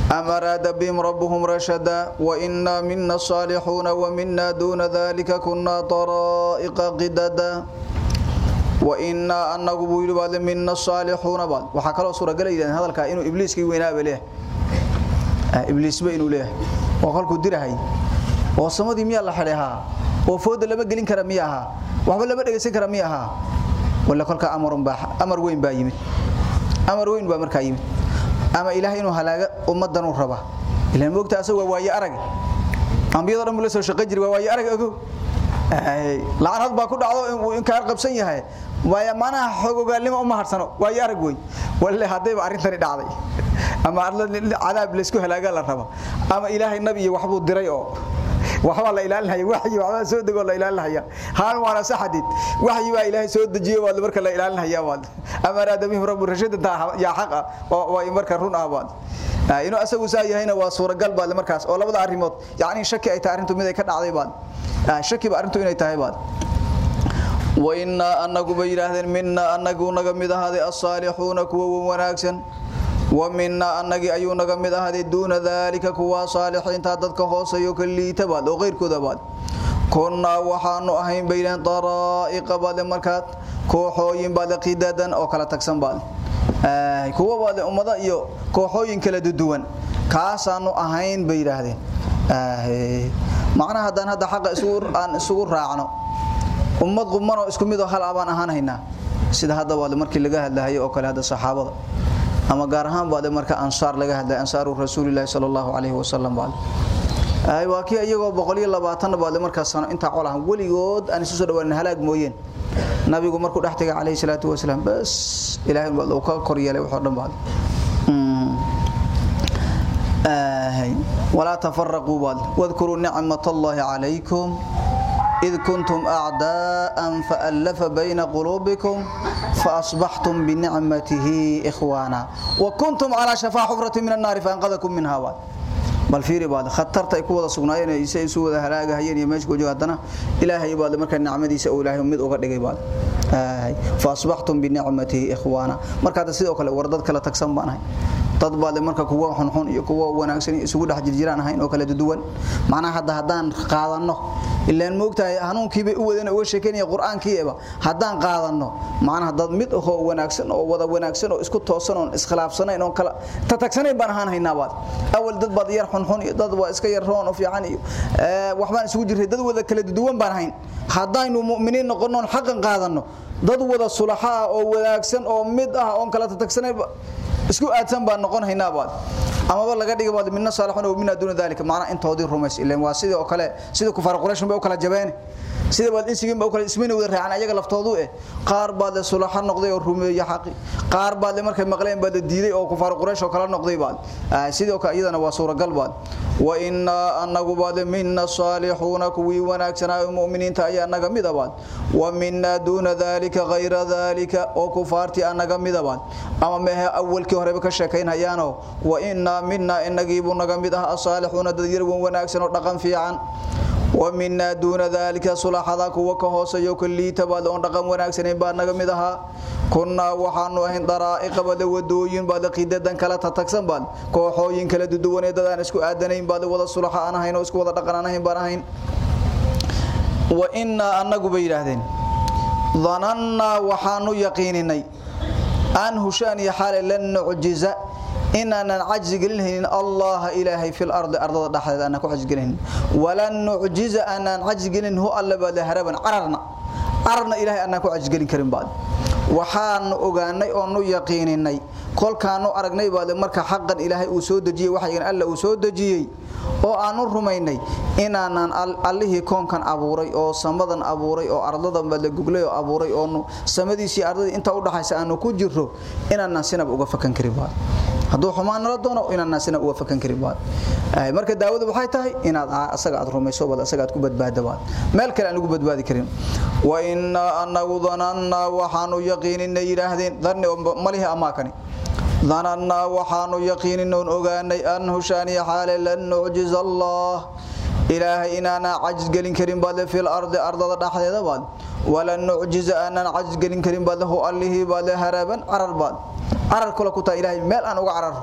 أمراد بهم ربهم رشدا وإنا منا الصالحون ومنا دون ذلك كنا طرائق قددا وإنا أنه بيلو بعد منا الصالحون بعد. وحكى له سورة قال إذا هذا الكائن إبليس كي وينا بليه إبليس بينه له وقال كدير هاي. وصمد ميا الله حليها. وفود لما قلين كرميها وحب لما دغسن كرميها ولا كلك أمر باح أمر وين بايمت أمر وين بأمر كايمت ama ilaahay inuu halaaga ummadan uu raba ilaan moogta asoo waaye arag ambiyada dhan la soo shaqo jir waaye arag ogow ay laanad baa ku dhacdo in ka qabsan yahay waaya mana xogogaalnimo uma harsano waaye arag way walle hadayba arintani dhacday ama cadaab la isku halaaga la raba ama ilaahay nabi waxbuu diray oo waxba la ilaalinaya waxyi waxba soo dago la ilaalinaya haan waana saxadid waxyi baa ilaahay soo dajiyo wad marka la ilaalinaya wad amara dabihim rabbu rashidata ya haqa waa marka run ah wad inuu asagu saa yahayna waa suuragal baad markaas oo labada arimood yaani shaki ay tahay arintu mid ay ka dhacday baad shaki ba arintu inay tahay baad وإنا أنكم بيراهدين منا أنكم نغمد هذه الصالحون كوا وناكسن ومنا أنك أيو نغمد هذه دون ذلك كوا صالحين تاددك هوسيو كلي تباد وغير كذباد كنا وحانو أهين بينان طرائق بعد مركات. كوحوين بعد قدادا أو كلا تكسن بعد. آه كوا بعد أمدا إيو. كوحوين كلا دودوان كاسانو أهين بيراهدين آه معنى هذا هذا حق سور أن سور راعنو. ummad quman oo isku mid oo hal abaan ahaan hayna sida hadda waa markii laga hadlayo oo kale hada saxaabada ama gaar ahaan baad marka ansaar laga hadlay ansaaru rasuulillaah sallallahu alayhi wasallam baad ay waa kii iyagoo 120 baad marka sano inta colahan waligood aan isu soo dhawaan halaag mooyeen nabigu markuu dhax tagay alayhi salaatu wasalaam bas ilaahay baad uu ka koryeelay wuxuu dhan baad آه ولا تفرقوا بعد واذكروا نعمة الله عليكم إذ كنتم أعداء فألف بين قلوبكم فأصبحتم بنعمته إخوانا. وكنتم على شفا حفرة من النار فأنقذكم منها بعد بل في رباد خطرت اي كودا سغنايين اي سي سو ودا هلاغا هيين يمش كو جوادنا إلهي بعد marka nicmadiisa oo ilaahay mid uga dhigay baad fa asbahtum bi ni'matihi ikhwana marka sidoo kale wardad kala tagsan baanahay dad baad marka kuwa xunxun iyo kuwa wanaagsan isugu dhex jirjiraan ahayn oo kala duwan macnaha hadda hadaan qaadano ilaan moogtahay hanuunkii bay u wadana uga sheekeynaya quraankiiba hadaan qaadano macnaha dad mid oo wanaagsan oo wada wanaagsan oo isku toosan oo iskhilaafsanayn oo kala tatagsanayn baan ahaan haynaa baad awal dad baad yar xunxun iyo dad waa iska yar roon oo fiican iyo waxbaan isugu jiray dad wada kala duwan baan ahayn hadaynu mu'miniin noqono xaqan qaadano dad wada sulaxa oo wanaagsan oo mid ah oo kala tatagsanayn isku aadsan baan noqon haynaa baad amaba laga dhigo baad minna salihun oo minna duna dalika macna intoodii rumays ileen waa sidoo kale sida kufaar quraysh bay u kala jabeen sida baad insigin baa kala ismina wada raacan ayaga laftoodu eh qaar baad sulaxa noqday oo rumeeyay xaqi qaar baad markay maqleen baad diiday oo kufaar quraysh oo kala noqday baad sidoo kale iyadana waa suuragal baad wa inna annagu baad minna salihuna kuwi wanaagsanaa mu'miniinta ayaa naga midabaad wa minna duna dalika ghayra dalika oo kufaarti anaga midabaad ama mehe awalkii horeba ka sheekaynayaano wa inna minna inagiibu naga mid ah salihuna dad yar wanaagsan oo dhaqan fiican ومنا دون ذلك صلاحدا كوا كهوسيو كليتا بعد ان دقن wanaagsaneen baa naga mid aha kunna waxaanu ahayn daraa'iq bada wadooyin baad qiidadan kala tatagsan baad kooxooyin kala duduwaneed dadaan isku aadanayn baad wada sulaxa aan ahayn oo isku wada dhaqan aan ahayn baan ahayn wa inna annagu bay yiraahdeen dhananna waxaanu yaqiininay an hushaan ya xaal lan nu'jiza inana ajzi gelin allah ilaahi fil ardi ardada dhaxdeeda ana ku ajzi gelin walan nu'jiza anan ajzi gelin hu alla bada haraban ararna ararna ilaahi ana ku ajzi gelin karin baad. Waxaan ogaanay oo nu yaqiininay kolkaanu aragnay baad marka xaqan ilaahay uu soo dajiyay waxaygan alla uu soo dajiyay oo aanu rumaynay inaanan allihii koonkan abuuray oo samadan abuuray oo ardadan bada guglay oo abuuray oo samadiisii ardadii inta u dhaxaysa aanu ku jiro inaanan sinab uga fakan karin baad haduu xumaan la doono inaan naasina uga fakan karin baad ay marka daawadu waxay tahay inaad asaga aad rumayso wada asaga aad ku badbaado baad meel kale aan lagu badbaadi karin wa inna annahu dhananna waxaanu yaqiinina yiraahdeen dhanni malihi amaakani dhananna waxaanu yaqiinina ogaanay an hushaani xaale lan nu'jiz allah ilaahay inaana ajz gelin karin baad fil ardi ardada dhaxdeeda baad wala nu'jiz anan ajz gelin karin baad hu allihi baad haraban arar baad arar kula ku taa ilaahay meel aan uga cararo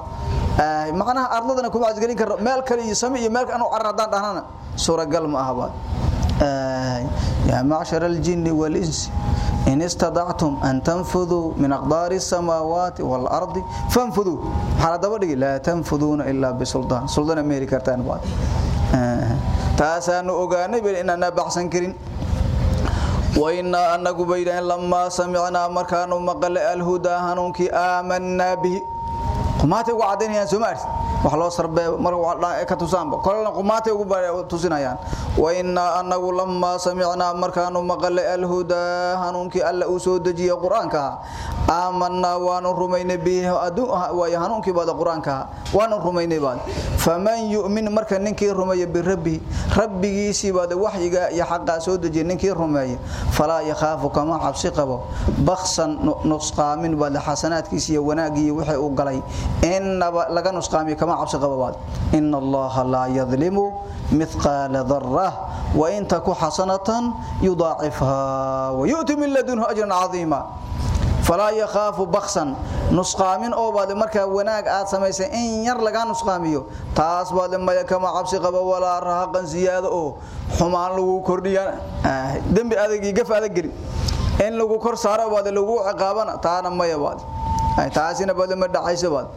macnaha ardadana kuma ajgelin karo meel kale iyo sami iyo meel aan u carar hadaan dhahnana suuragal ma aha baad يا معشر الجن والإنس إن استطعتم أن تنفذوا من أقدار السماوات والأرض فانفذوا حالا دبدغ لا تنفذون إلا بسلطان سلطان أمريكا تان بعد تاسانو اوغاني بين اننا بحسن كرين وإنا أنك بيدان لما سمعنا مركانو مقل الهدى هنونك آمنا به. قماتي وعدين يا سمارت wax loo sarbe mar ka tusaanba kolna qumaatay ugu tusinayaan wa inna annagu lamma sami'na markaanu maqalay alhuda hanuunki alla uu soo dejiyo quraanka amanna waanu rumaynay bihi adu wa hanuunki baad quraanka waanu rumaynay baad faman yu'min marka ninkii rumeeyo bi rabbi rabbigiisi baad waxyiga iyo xaqa soo dejiyo ninkii rumeeyo fala yakhafu kama cabsi qabo bakhsan nusqaamin baad xasanaadkiisa iyo wanaagii wixii uu galay inaba laga nusqaamiyo kama عبس قبوات إن الله لا يظلم مثقال ذرة وإن تك حسنة يضاعفها ويؤتي من لدنه أجرا عظيما فلا يخاف بخسا نسقامين أو بعد marka wanaag aad sameysay in yar laga nusqaamiyo taas baad ma kama cabsi qaba wala raaqan ziyaado oo xumaan lagu kordhiya dambi adag gaf adag in lagu kor saaro baad lagu ciqaabana taana ma yabaad ay taasina baad ma dhacayso baad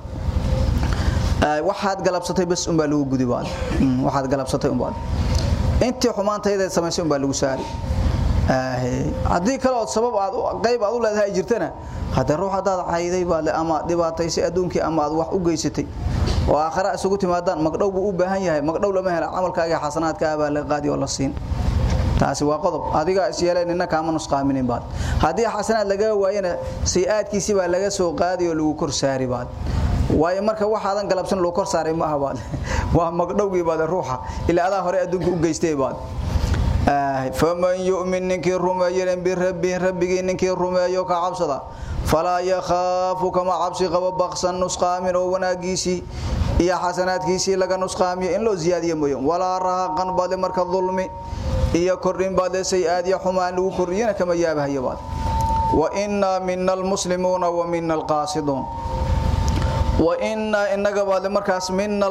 waxaad galabsatay bas un baa lagu gudi baad waxaad galabsatay un baad intii xumaantayda samaysay un baa lagu saari haddii kale ood sabab aad qayb aad u leedahay jirtana hadda ruux hadaad cayday baad ama dhibaataysay adduunkii ama aad wax u geysatay oo aakhira isugu timaadaan magdhow buu u baahan yahay magdhow lama hela camalkaaga xasanaadka baa la qaadi oo la siin taasi waa qodob adiga is yeeleen inna kaama nusqaaminin baad haddii xasanaad laga waayana sayi'aadkiisi baa laga soo qaadi oo lagu kor saari baad waayo marka waxaadan galabsan loo kor saaray ma aha baad waa magdhowgii baad ruuxa ila adaa hore adduunka u geystay baad rabbi rabbigi ninkii rumeeyo ka cabsada fala yakhafu kama cabsi qaba baqsan nusqaamin oo wanaagiisi iyo xasanaadkiisi laga nusqaamiyo in loo ziyaadiyo mooyo wala raaqan baad marka dhulmi iyo kordhin baad sayi'aad iyo xumaan lagu kordhiyana kama yaabahayo baad wa inna minnal muslimuuna wa minnal qaasidun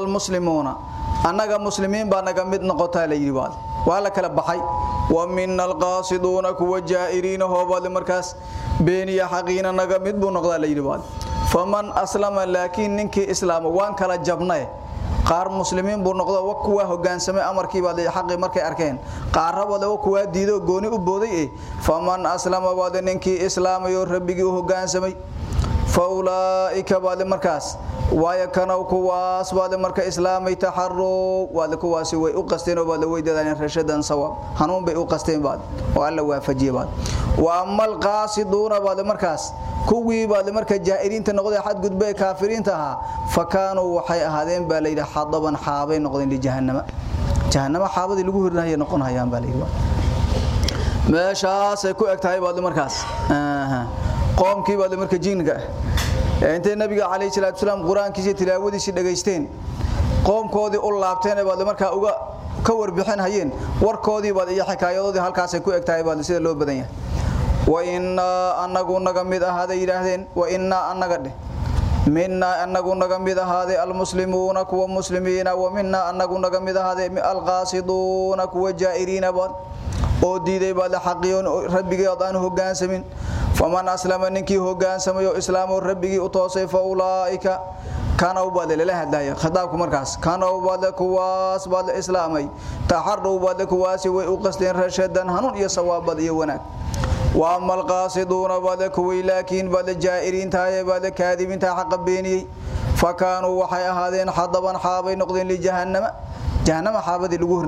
muslimuuna annaga muslimiin baa naga mid noqotaa la yiri baad waa la kala baxay wa minnal qaasiduuna kuwa jaa'iriina hoobaad markaas beeniya xaqiina naga mid buu noqdaa la yiri baad faman aslama laakiin ninkii islaama waan kala jabnay qaar muslimiin buu noqdo wa kuwa hogaansamay amarkii baad xaqi markay arkeen qaarabada wa kuwa diido gooni u booday faman aslama baad ninkii islaamayo rabbigii hogaansamay baad marka islaamay taxarru waad kuwaasi way u qasteen oo baad weydadaan rashadan sawaab hanuun bay u qasteen baad oo alla waafajiye baad wa amal qaasiduuna baad markaas kuwii baad marka jaa'iriinta noqday xad gudbay kaafiriinta aha fakaanu waxay ahaadeen baa leeyda xadaban xaabay noqdeen li jahannama jahannama xaabadii lagu hirnahay noqon hayaan meeshaas ay ku egtahay baad markaas aha qoomkii baad marka jinniga intay nabiga kaleey salaatu salaam quraankiisa tilaawadiisa dhageysteen qoomkoodii u laabteen baad marka uga ka warbixin hayeen warkoodii baad iyo xikaayadoodii halkaas ay ku egtahay baad sida loo badan yahay wa inna annagu naga mid ahaada yiraahdeen wa inna annaga dheh minna annagu naga mid ahaade almuslimuuna kuwa muslimiina wa minna annagu naga mid ahaade alqaasiduuna kuwa jaa'iriina baad oo diiday baad xaqiyoon rabbigii aan hoggaansamin faman aslama ninkii hogaansamayo islaamo rabbigii u toosay fa ulaa'ika kanaw baad lala hadlaya khadaabku markaas kanaw baad kuwaas baad islaamay taxarru baad kuwaasi way u qasleen rashadan hanuun iyo sawaabad iyo wanaag wa amal qaasiduuna baad kuwii laakiin baad jaa'iriin tahay baad kaadibin tahay xaq beeniyay fakaanu waxay ahaadeen xadaban xaabay noqdeen li jahannama jahannama xaabadii lagu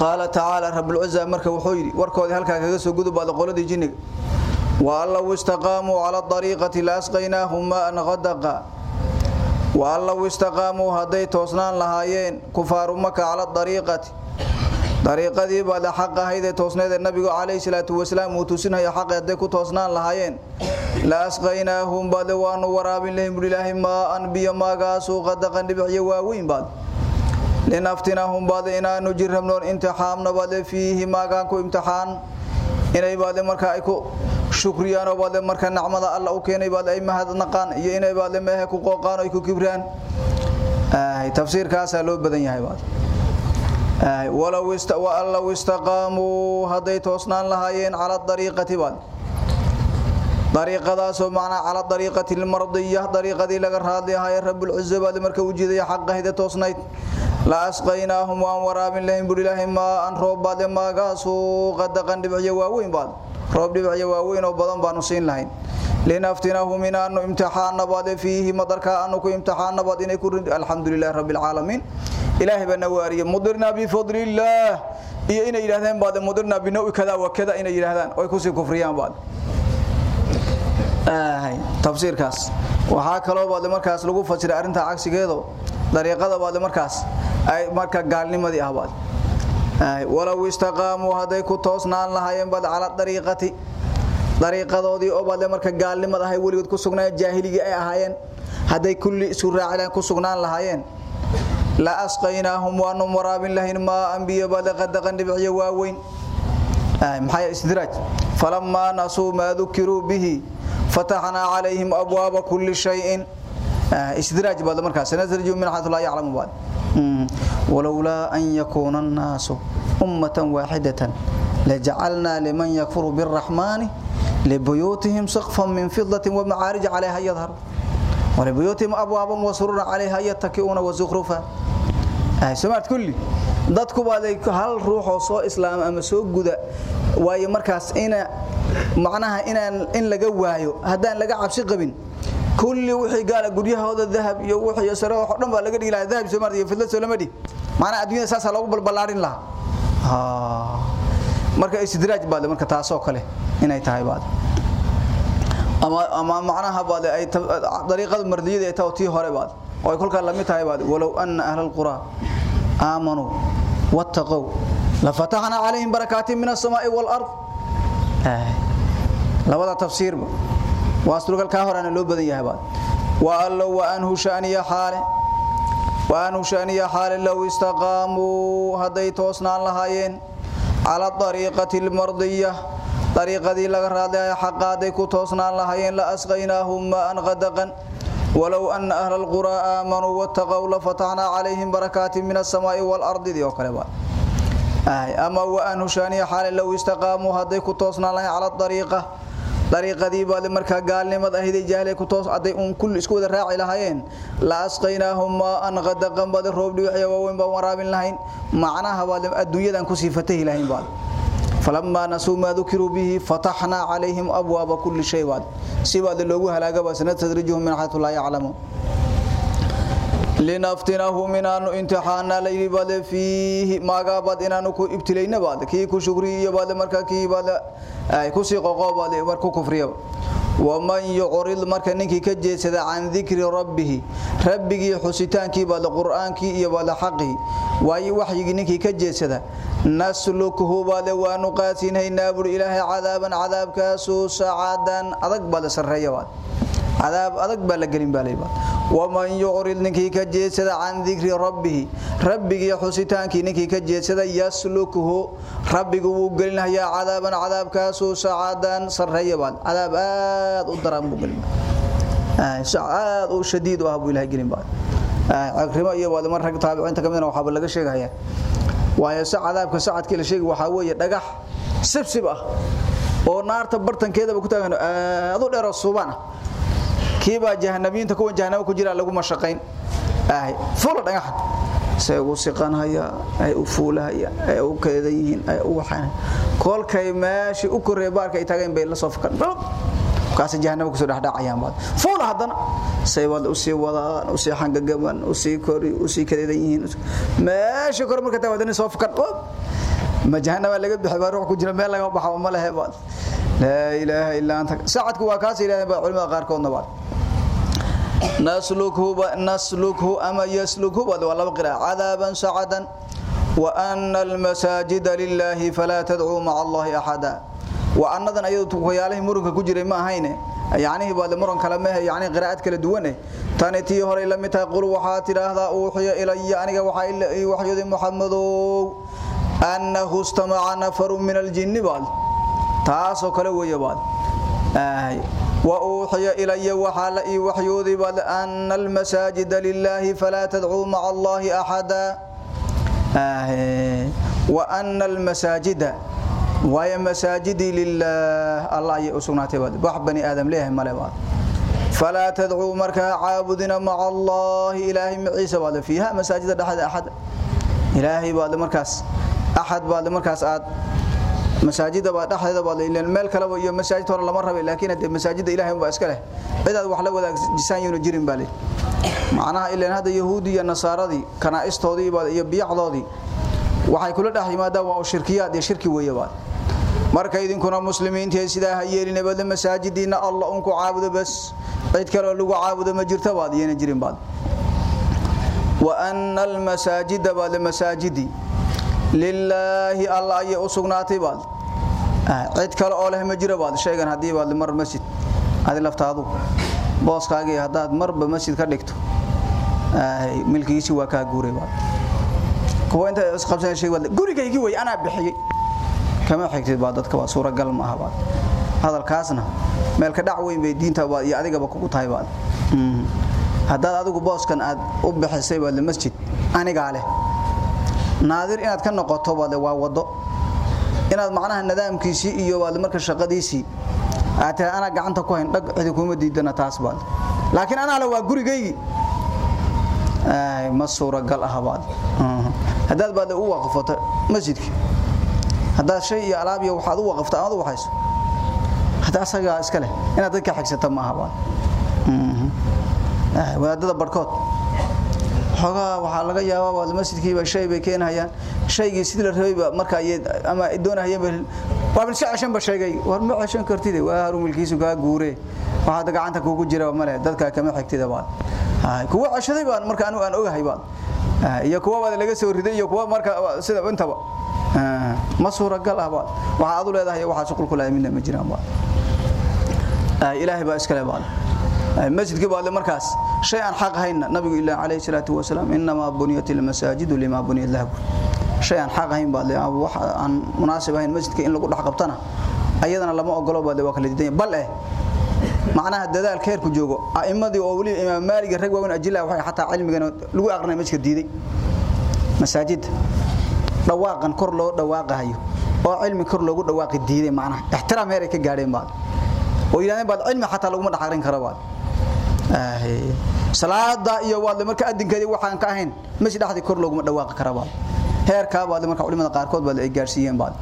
hirnaayay noqdeen baa leeyahay قال تعالى رب العزة مركه وحيري وركودي هلكا كغا سو غدو بعد قولدي جنيغ والله استقاموا على الطريقة لاسقيناهم ماء غدقا والله استقاموا هدي توسنان لهايين. كفار مكة على الطريقة. طريقدي بعد حق هيده توسنيد النبي عليه الصلاة والسلام وتسنها حق هدي ku toosnaan lahaayeen laasqaynahum bad waan waraabin lahum lillahi ma anbiya magaasu qadaqan dhibciyo waaweyn bad لنفتناهم بعد إنا نجرهم نون انتحامنا بعد فيه ما كانكو امتحان. إنا بعد مركائكو شكريان بعد مركا نعمد الله وكينا بعد إما هذا نقان إنا إيه بعد ما هكو قوقان ويكو كبريان. آه تفسير كاسا لو بدن يهي بعد. آه ولو است... لو استقاموا هدي توسنان لهايين على الطريقة بعد. طريقة ذا سو معنى على الطريقة المرضية طريقة دي لغ راضيه يا رب العزة بعد مركه وجيدة حقه هدا توسنيت lahum billahi ma an roobade magaasu qadaqan dhibciyo waaweyn baad roob dhibciyo waaweyn oo badan baanu siin lahayn linaftinahum min an imtixaana baad fiihi madarka anu ku imtixaana baad inay ku alhamdulillah rabbil alamin ilaahi bana waariye mudirna bi fadlillah iyo inay yiraahdeen baad mudirna bi nawi kada wa kada inay yiraahdaan oo ku sii kufriyaan baad آه تفسير كاس kale oo baad markaas lagu fasiray arinta cagsigeedo dariiqada baad markaas ay marka gaalnimadii ah baad ay wala istaqaamu haday ku toosnaan lahaayeen baad ala dariiqati dariiqadoodii oo baad marka gaalnimada ahay waligood ku sugnaa jaahiligi ay ahaayeen haday kulli isu raacayaan ku sugnaan lahaayeen la asqaynahum wa anum warabin lahin ma anbiya baad qadqan dhibciyo waaweyn ay maxay istidraaj falamma nasu ma dhukiru bihi عليهم أبواب كل شيء استدراج بعد مركز سنزرج من حيث لا يعلم بعد ولولا أن يكون الناس أمة واحدة لجعلنا لمن يكفر بالرحمن لبيوتهم سقفا من فضة ومعارج عليها يظهر. ولبيوتهم أبوابا وسرورا عليها يتكئون وزخرفا. سمعت كلي dadku baaday hal ruux oo soo islaam ama soo guda waayo markaas ina macnaha inaan in laga waayo hadaan laga cabsi qabin kulli wixii gaala guryahooda dahab iyo wixii sare wax dhan baa laga dhigi lahaa dahab soo martay fidla soo lama dhig macnaha adduunyada saas lagu balbalaarin lahaa ha marka istidraaj baad marka taasoo kale inay tahay baad ama ama macnaha baad ay dariiqada mardiyada ay tahay tii hore baad oo kulka la mid tahay baad walaw anna ahlul qura آمنوا واتقوا لفتحنا عليهم بركات من السماء والأرض آه. لبدا تفسير واسترق الكاهر أنا لو بدن يهباد وأن لو وأنه شأني حاله وأنه شأني حاله لو استقاموا هدي توسنا لهايين على الطريقة المرضية. dariiqadii laga raadlay xaqaaday ku toosnaan lahaayeen la asqaynaahum ma'an qadaqan ولو أن أهل القرى آمنوا واتقوا لفتحنا عليهم بركات من السماء والأرض دي وكلمات آه أما وأن شاني حال لو استقاموا هذي كتوسنا لها على الطريقة. طريقة دي بعد مركا قال لما هذي جاهل كتوس هذي أم كل اسكود الراعي لهاين لا أسقيناهم ما أن غدقا بعد الروب دي وحيا وين بمراب لهين معناها بعد الدنيا دان كسيفته لهين بعد فلما نسوا ما ذكروا به فتحنا عليهم أبواب كل شيء سيبا لوغو هلاغا بسنتدرجهم من حيث لا يعلمون. لنفتنه من أن امتحاننا لي بعد فيه ما قابد إن أنكو ابتلينا بعد. كي كو شكري بعد مركا كي بعد أي كو سيقوقا بعد مركو كفرية ومن يعرض مركا نكي كجيسد عن ذكر ربه. ربك حسيتان كي بعد قرآن كي بعد حقه. وأي وحي نكي كجيسد نسلكه بعد ونقاتين هي نابر إله عذابا عذاب كاسو سعادا أدق بعد سرية بعد. عذاب أدق بعد لقلين بالي بعد ومن يعرض نكي كجيسد عن ذكر ربه ربك حسيتان كي نكي كجيسد يسلكه. ربك وقلنا يا عذابا عذاب كاسو سعادا سرية بعد عذاب آد أدرام بقلنا آه سعاد وشديد وهب إله قلين بعد آه عكرمة إيه بعد مرة تابعين تكملنا وحاب لقى شيء هيا. waayo si cadaabka sacadkii la sheegi waxa weeye dhagax sibsib ah oo naarta bartankeedaba ku taagan aad u dheer suubana kiiba jahannamiinta kuwa jahannama ku jira lagu mashaqayn ay fuula dhagax say ugu siqan haya ay u fuulahaya ay u keedan yihiin ay u waxaan kolkay meeshi u korey baarka ay tageen bay la soo fakan kaas jahannama kusoo dhaxdhacayaan baad fuula hadana say wad u sii wadaan u sii xangagaban u sii kori u sii kadeedan yihiin meesha kor marka taa wadani soo fakar ma jahannama laga bixi baa ruux ku jira meel laga baxo ma lahe baad la ilaaha illa anta saacadku waa kaas ilaahay culimada qaar koodna baad nasluku nasluku ama yasluku baad waa laba qira cadaban sa'adan wa anna al masajida lillahi fala tad'u ma'a allahi ahada وأنذن أيضا وياله مرنك كجري ما هينه يعني بعد مرن كلامه يعني قراءات كلا دوانه تانتي هوري لم تقول وحات هذا أوحي إلي أنا وحي وحي محمد أنه استمع نفر من الجن بعد كلا ويا بعد آه وأوحي إلي وحال وحي بعد أن المساجد لله فلا تدعوا مع الله أحدا. آه وأن المساجد واي مساجدي لله. الله يسناته بعد بني آدم ليه مله بعد فلا تدعوا مركا عابدنا مع الله اله عيسى بعد فيها مساجد أحد أحد. إلهي بعد مركز. أحد بعد مركز. آد. مساجد بعد احد بعد إلى المال كلا iyo masaajid hore lama rabo laakiin hada masaajid ilaahay waa iska leh cidaad wax la wadaag jisaan iyo jirin bale macnaha ilaa hada yahuudi iyo nasaaradii kana istoodii iyo biyacdoodii waxay kula dhax yimaadaan waa shirkiyaad iyo shirki weeyaba marka idinkuna muslimiinta sidaa ha yeelina bad masaajidiina allah un ku caabudo bas cid kale lagu caabudo ma jirto baad yeena jirin baad wa anna al masajid bad masajidi lillahi allah ay usugnaatay baad cid kale oo leh ma jiro baad sheegan hadii baad mar masjid adi laftaadu booskaaga hadaad marba masjid ka dhigto ay milkiisi waa ka guuray baad kuwa inta isqabsan shay wada gurigaygi way ana bixiyay kama xigtid baa dadka waa suura gal ma aha hadalkaasna meel ka dhac weyn bay diinta waa iyo adigaba kugu tahay baa hadaad adigu booskan aad u bixisay waa masjid aniga leh naadir inaad ka noqoto waa waa wado inaad macnaha nidaamkiisi iyo waa marka shaqadiisi aad ana gacanta ku hayn dhag cid kuma diidana taas baa laakiin ana la waa gurigaygi ay ma suura gal ah baad hadaad baad u waqfato masjidka hadaad shay iyo alaab iyo waxaad u waqfto ama u waxayso hadaa asaga iska leh inaad dadka xigsato ma aha baad ah wadaadada barkood xogaa waxaa laga yaabaa waa masjidkiiba shay bay keenayaan shaygii sidii la rabay marka ay ama doonayeen waa bil shan ba sheegay war ma ceshan kartid waa harumilkiisu ka guure waxa gacanta kugu jira male dadka kama xigtida baad hay kuwa cashaday baan marka anu aan ogahay baan iyo kuwa wada laga soo riday iyo kuwa marka sida intaba ma suura gal ah baad waxa aad u leedahay waxa shaqul kula imina ma jiraan baad ilaahay baa iska leeyahay masjidka baad markaas shay aan xaq hayna nabigu ilaahay alayhi salatu wasalaam inma buniyatil masajid lima buniyat lahu shay aan xaq hayn baad wax aan munaasib ahayn masjidka in lagu dhax qabtana ayadana lama ogolo baad waa kala diidan bal eh macnaha dadaalka heerku joogo a'imadii oo wali imaam maalik rag waaweyn ajilaa waxay xataa cilmigan lagu aqrinay majka diiday masaajid dhawaaqan kor loo dhawaaqayo oo cilmi kor loogu dhawaaqi diiday macnaha ixtiraam heer ay ka gaadheen baad oo ilaahay baad cilmi xataa lagu dhaxarin karo baad ah salaada iyo waad marka adinkeedii waxaan ka ahayn dhaxdii kor loogu dhawaaqi karo baad. Heerka baad marka culimada qaar kood baad ay gaarsiiyeen baad.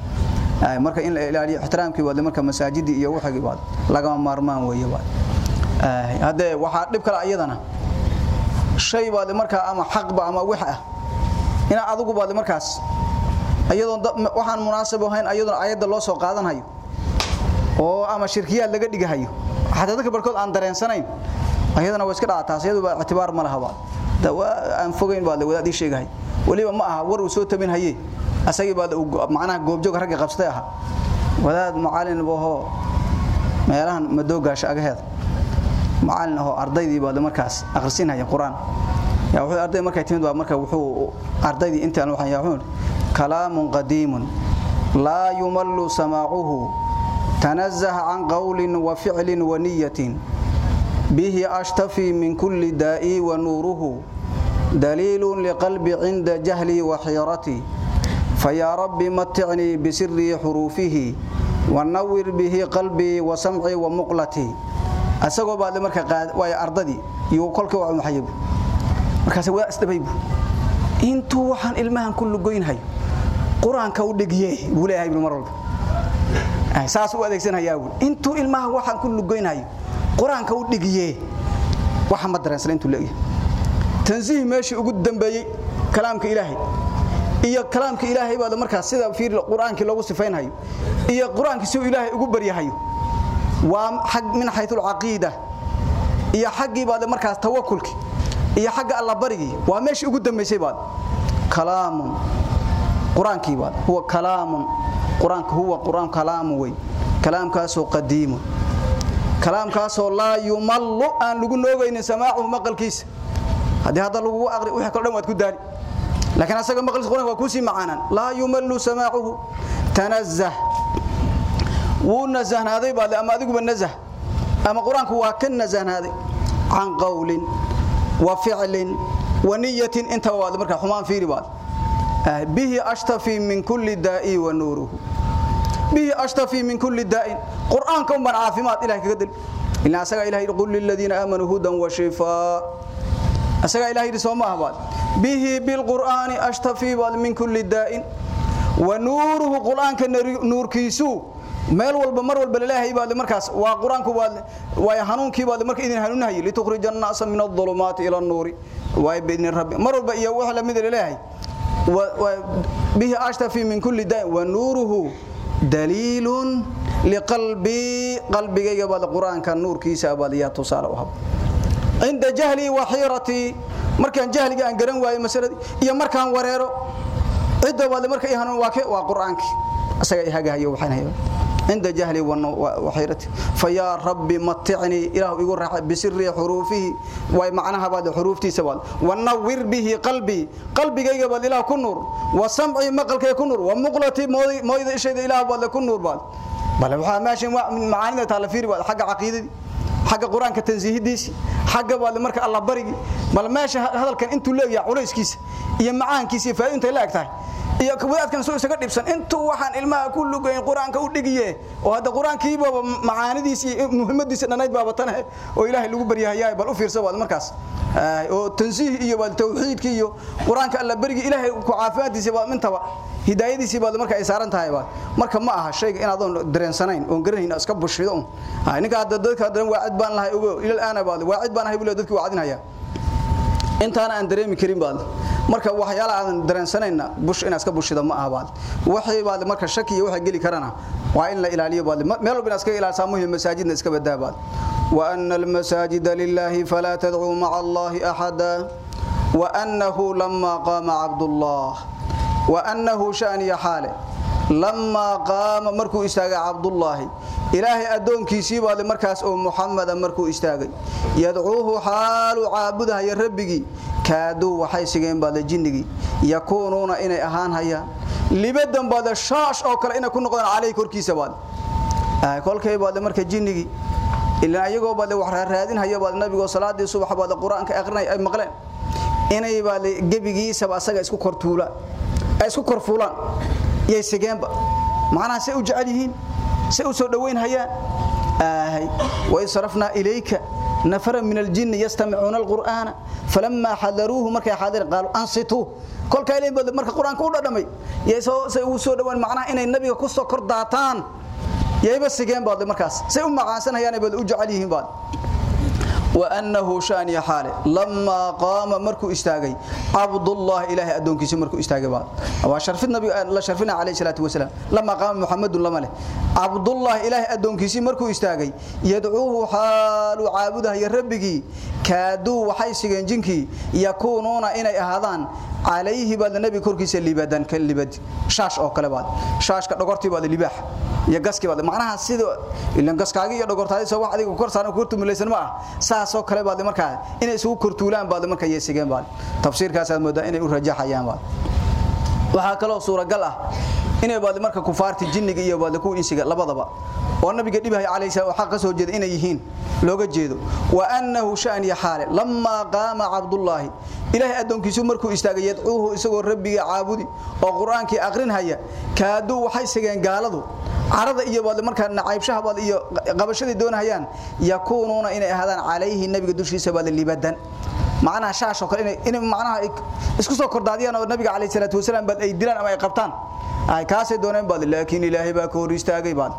Marka in la ilaaliyo ixtiraamkii baad marka masaajidi iyo waxagi baad laga maarmaan weeye baad. Hadee waxa dhib kale ayadana shay baad marka ama xaqba ama wax ah. Ina adigu baad markaas ayadoo waxaan munaasab ahayn ayadoo ayada loo soo qaadanayo oo ama shirkiyaad laga dhigahayo. Hatta dadka barkood aan dareensanayn ayadana way iska dhactaa iyadu ba ictibaar ma laha dawa aan fogeyn baad wadaadii sheegay waliba ma aha war uu soo tabin haye asagii baad macnaha goobjoog ragga qabsatay aha wadaad macalin boo meelahan madoogaasha agaheed macalin oo ardaydii baad markaas akhrisinaya quraan yaa wuxuu arday markay timid baa marka wuxuu ardaydii intaan waxaan yaa wuxuu kalaamun qadiimun laa yumallu samaacuhu تنزه عن قول وفعل ونية به أشتفي من كل داء ونوره دليل لقلبي عند جهلي وحيرتي فيا رب متعني بسر حروفه ونور به قلبي وسمعي ومقلتي asagoo baad marka qaad way ardadii iyo kolka waa maxayib markaas waa isdabayb intuu waxaan ilmahan kullu goynhay quraanka u dhigiye wuleeyahay mar walba saas u adeegsanayaa intuu ilmaha waxaan ku lugoynayo quraanka u dhigiye waxa ma dareensan intuu leeyahay tanziih meeshii ugu dambeeyay kalaamka ilaahay iyo kalaamka ilaahay baad markaas sida fiir quraanka loogu sifeynayo iyo quraanka si ilaahay ugu baryahayo waa xaq min haythul aqeeda iyo xaqii baad markaas tawakkulki iyo xagga alla barigi waa meeshii ugu dambeysay baad kalaamun quraankii baad huwa kalaamun quraanka huwa quraan kalaam way kalaamkaasoo laa yumallu aan lagu noogaynin samaacu maqalkiisa hadii hada lagu aqri waxa kala dhamad ku daali laakiin asaga maqalkiisa quraanka waa ku sii macaanan laa yumallu samaacuhu tanazzah wuu nazahnaaday baad ama adiguba nazah ama quraanku waa kan nazahnaaday can qawlin wa fi'lin wa niyatin inta waa marka xumaan fiiri baad به أشتفي من كل داء ونوره به أشتفي من كل داء قرآن كم من عافمات إلهي كقدل إن أسقى إلهي قل للذين آمنوا هدى وشفاء أسقى إلهي رسومها بعد به بالقرآن أشتفي من كل داء ونوره قرآن كنور كيسو meel walba mar walba ilaahay baad markaas waa quraanku baad way hanuunkii baad marka idin hanuunahay li tukhrijan naasa min adh-dhulumati ila an-nur wa ibn rabbi mar walba iyo wax la mid ilaahay به أشتفي من كل داء ونوره دليل لقلبي قلبي يبقى القرآن كان نور كيسا باليات تصال وهب. عند جهلي وحيرتي مركان جهلي أن قرن واي مسألة يا مركان وريرو عند بعد مركان يهانون واقع وقرآنك. أسأل إيها هي وحين هي عند جهلي وحيرتي فيا ربي متعني إله يقول بسر حروفه ومعناها بعد حروفتي سوال ونور به قلبي قلبي جاي بعد إله كنور وسمعي مقلك كنور ومقلتي موي موي شيء إله بعد كنور بعد بل waxaa meeshan macaanida taalafiir waa xagga aqeedadii xagga quraanka tanziihidiisi xagga baad marka Allah barigi bal meesha hadalkan intuu leeyahay culayskiisa iyo macaankiisa faa'iidinta la egtahay iyo wadaadkan soo isaga dhibsan intuu waxaan ilmaha ku lugayn quraanka u dhigiye oo hada quraankiiba macaanidiisa iyo muhiimadiisa dhanayd baabatan oo ilaahay lagu baryahay bal u fiirso baad markaas oo tansiih iyo baad tawxiidki iyo quraanka alla barigi ilaahay ku caafimaadiisa baad mintaba hidaayadiisa baad marka ay saaran tahay baad marka ma aha shayga inaad oo dareensanayn oo garanayn iska bushido ah ninka hadda dadka daran waa cid baan lahay ogo ilaa aana baad waa cid baan ahay dadku waadinaya intaana aan dareemi karin baad marka waxyaala aan dareensanayna bush in iska bushida ma aha baad waxay baad marka shaki iyo waxa gali karana waa in la ilaaliyo baad meel walba iska ilaalisa muhiim masaajidna iska badaa baad wa anna al masajida lillahi fala tad'u ma'a allahi ahada wa annahu lamma qama abdullah wa annahu sha'ni hale lamma qama markuu istaaga abdullah ilaahi adoonkiisii baad markaas oo muhammad markuu istaagay yadcuuhu xaalu caabudaha ya rabbigi kaadu waxay sigeen baad jinnigi yakuununa inay ahaan hayaan libadan baad shaash oo kale inay ku noqdaan calay korkiisa baad ay kolkay baad marka jinnigi ilaa ayagoo baad wax raadin hayo baad nabiga salaadii subax baad quraanka aqrinay ay maqleen inay baad gabigiisa asaga isku kortuula ay isku korfuulaan yay sigeenba macnaha say u jecel yihiin say u soo dhaweyn hayaan آهي وإذ صرفنا إليك نفرا من الجن يستمعون القرآن فلما حضروه مركا حاضر قالوا أنصتوا كل كايلين بود مركا القرآن كودا دمي يسو سو سو دوان معناه إن النبي كسو كرداتان يبس سجين بعض مركاس سيوم معاسن هيان بود أجعليهم بعض وأنه شأن حاله لما قام مركو استاغي عبد الله إله أدونك مركو استاغي بعد. وشرف النبي الله شرفنا عليه الصلاة والسلام. لما قام محمد لما له. عبد الله إله أدونك مركو استاغي يدعوه حال عابده يا ربي كادوا وحي سجن جنكي. يكونون إن هذان عليه بعد النبي كركيس اللي بدن كل بد شاش أو كلا بعد شاش كدغورتي اللي بح يا قسكي بعد معناها سيد إلا قسكاغي يا دغورتي سو واحد يكون سنة كورت مليسن ما saasoo kale baad markaa inay isugu kortuulaan baad markaa yeesigeen baad tafsiirkaas aad moodaa inay u rajaxayaan baad waxa kale oo suuragal ah inay baad markaa kufaarti jinniga iyo baad ku insiga labadaba oo nabiga dhibahay calayhi salaam waxa ka soo jeeda inay yihiin looga jeedo wa annahu shan ya hale lamma qama abdullah ilaahi adoonkiisu markuu istaagay yadcuuhu isagoo rabbiga caabudi oo quraankii aqrin haya kaadu waxay sigeen gaaladu carada iyo baad markaa nacaybshaha baad iyo qabashadii doonayaan yakuununa inay ahaadaan calayhi nabiga dushiisa baad libadan macnaha shaasho kale inay inay macnaha isku soo kordaadiyaan oo nabiga calayhi salaatu wasalaam baad ay dilaan ama ay qabtaan ay kaasay dooneen baad laakiin ilaahay baa ka hor istaagay baad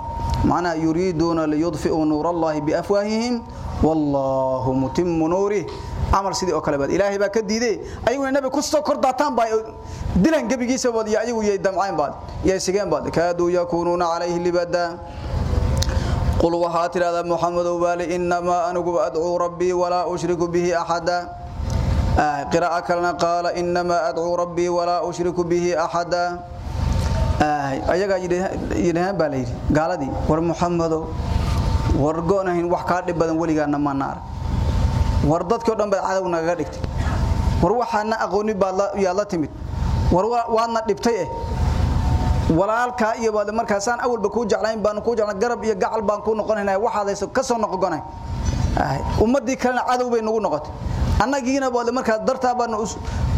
macnaha yuriiduuna liyudfi'u nuurallahi biafwaahihim wallahu mutimmu nuurihi amal sidii oo kale baad ilaahay baa ka diiday ayaguna nabi ku soo kordaataan baa dilan gabigiisa baad ayagu yay damcaan baad yay sigeen baad kaadu yakununa alayhi libada قل وحات هذا محمد وبالي إنما أنا أدعو ربي ولا أشرك به أحدا آه قراءة كلنا قال إنما أدعو ربي ولا أشرك به أحدا آه أيها يدهن بالي قال دي ور محمد ورقونا هن وحكار بدن ولي قال نما نار naga dhigtay war waxaana aqooni baa yaa la timid war waadna dhibtay eh walaalka iyo baad markaasaan awalba ku jeclayn baan ku jeclaa garab iyo gacal baan ku noqonaynaa waxaadayso ka soo ummadii kalena cadow bay nagu noqotay annagiina baad markaas dartaa baan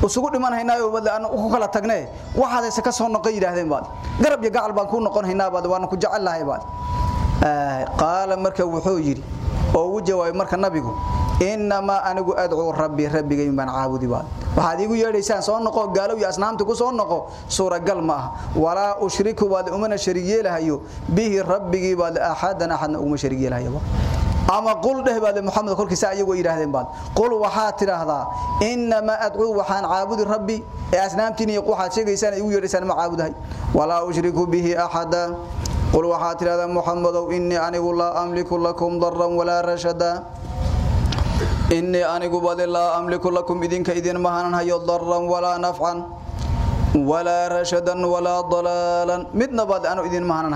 usugu dhimanhaynaa baad aan ku kala tagnay waxaadayso ka soo noqon yiraahdeen baad garab iyo gacal baan ku noqonaynaa baad waan ku jecelahay baad qaala marka wuxuu yiri oo uu jawaabay marka nabigu inama anigu ad'u rabbi rabbigay man caabudi baad waxaad igu yeedhaysaan soo noqo gaalow iyo asnaamta ku soo noqo suuragal ma aha walaa ushriku baad umana shariig yeelahayo bihi rabbigii baad ahadan ahadna uma shariig yeelahayo ama qul dheh baad muhammad kolkiisa ayagu yiraahdeen baad qul waxa tiraahdaa inama ad'u waxaan caabudi rabbi ee asnaamtiina iyo waxaad sheegaysaan igu yeedhaysaan ma caabudahay walaa ushriku bihi ahada قل وحات هذا محمد إني أنا لا أملك لكم ضرا ولا رشدا إني أنا قبل لا أملك لكم إذن كإذن مهانا هي ضرا ولا نفعا ولا رشدا ولا ضلالا مدنا بعد أنا إذن مهانا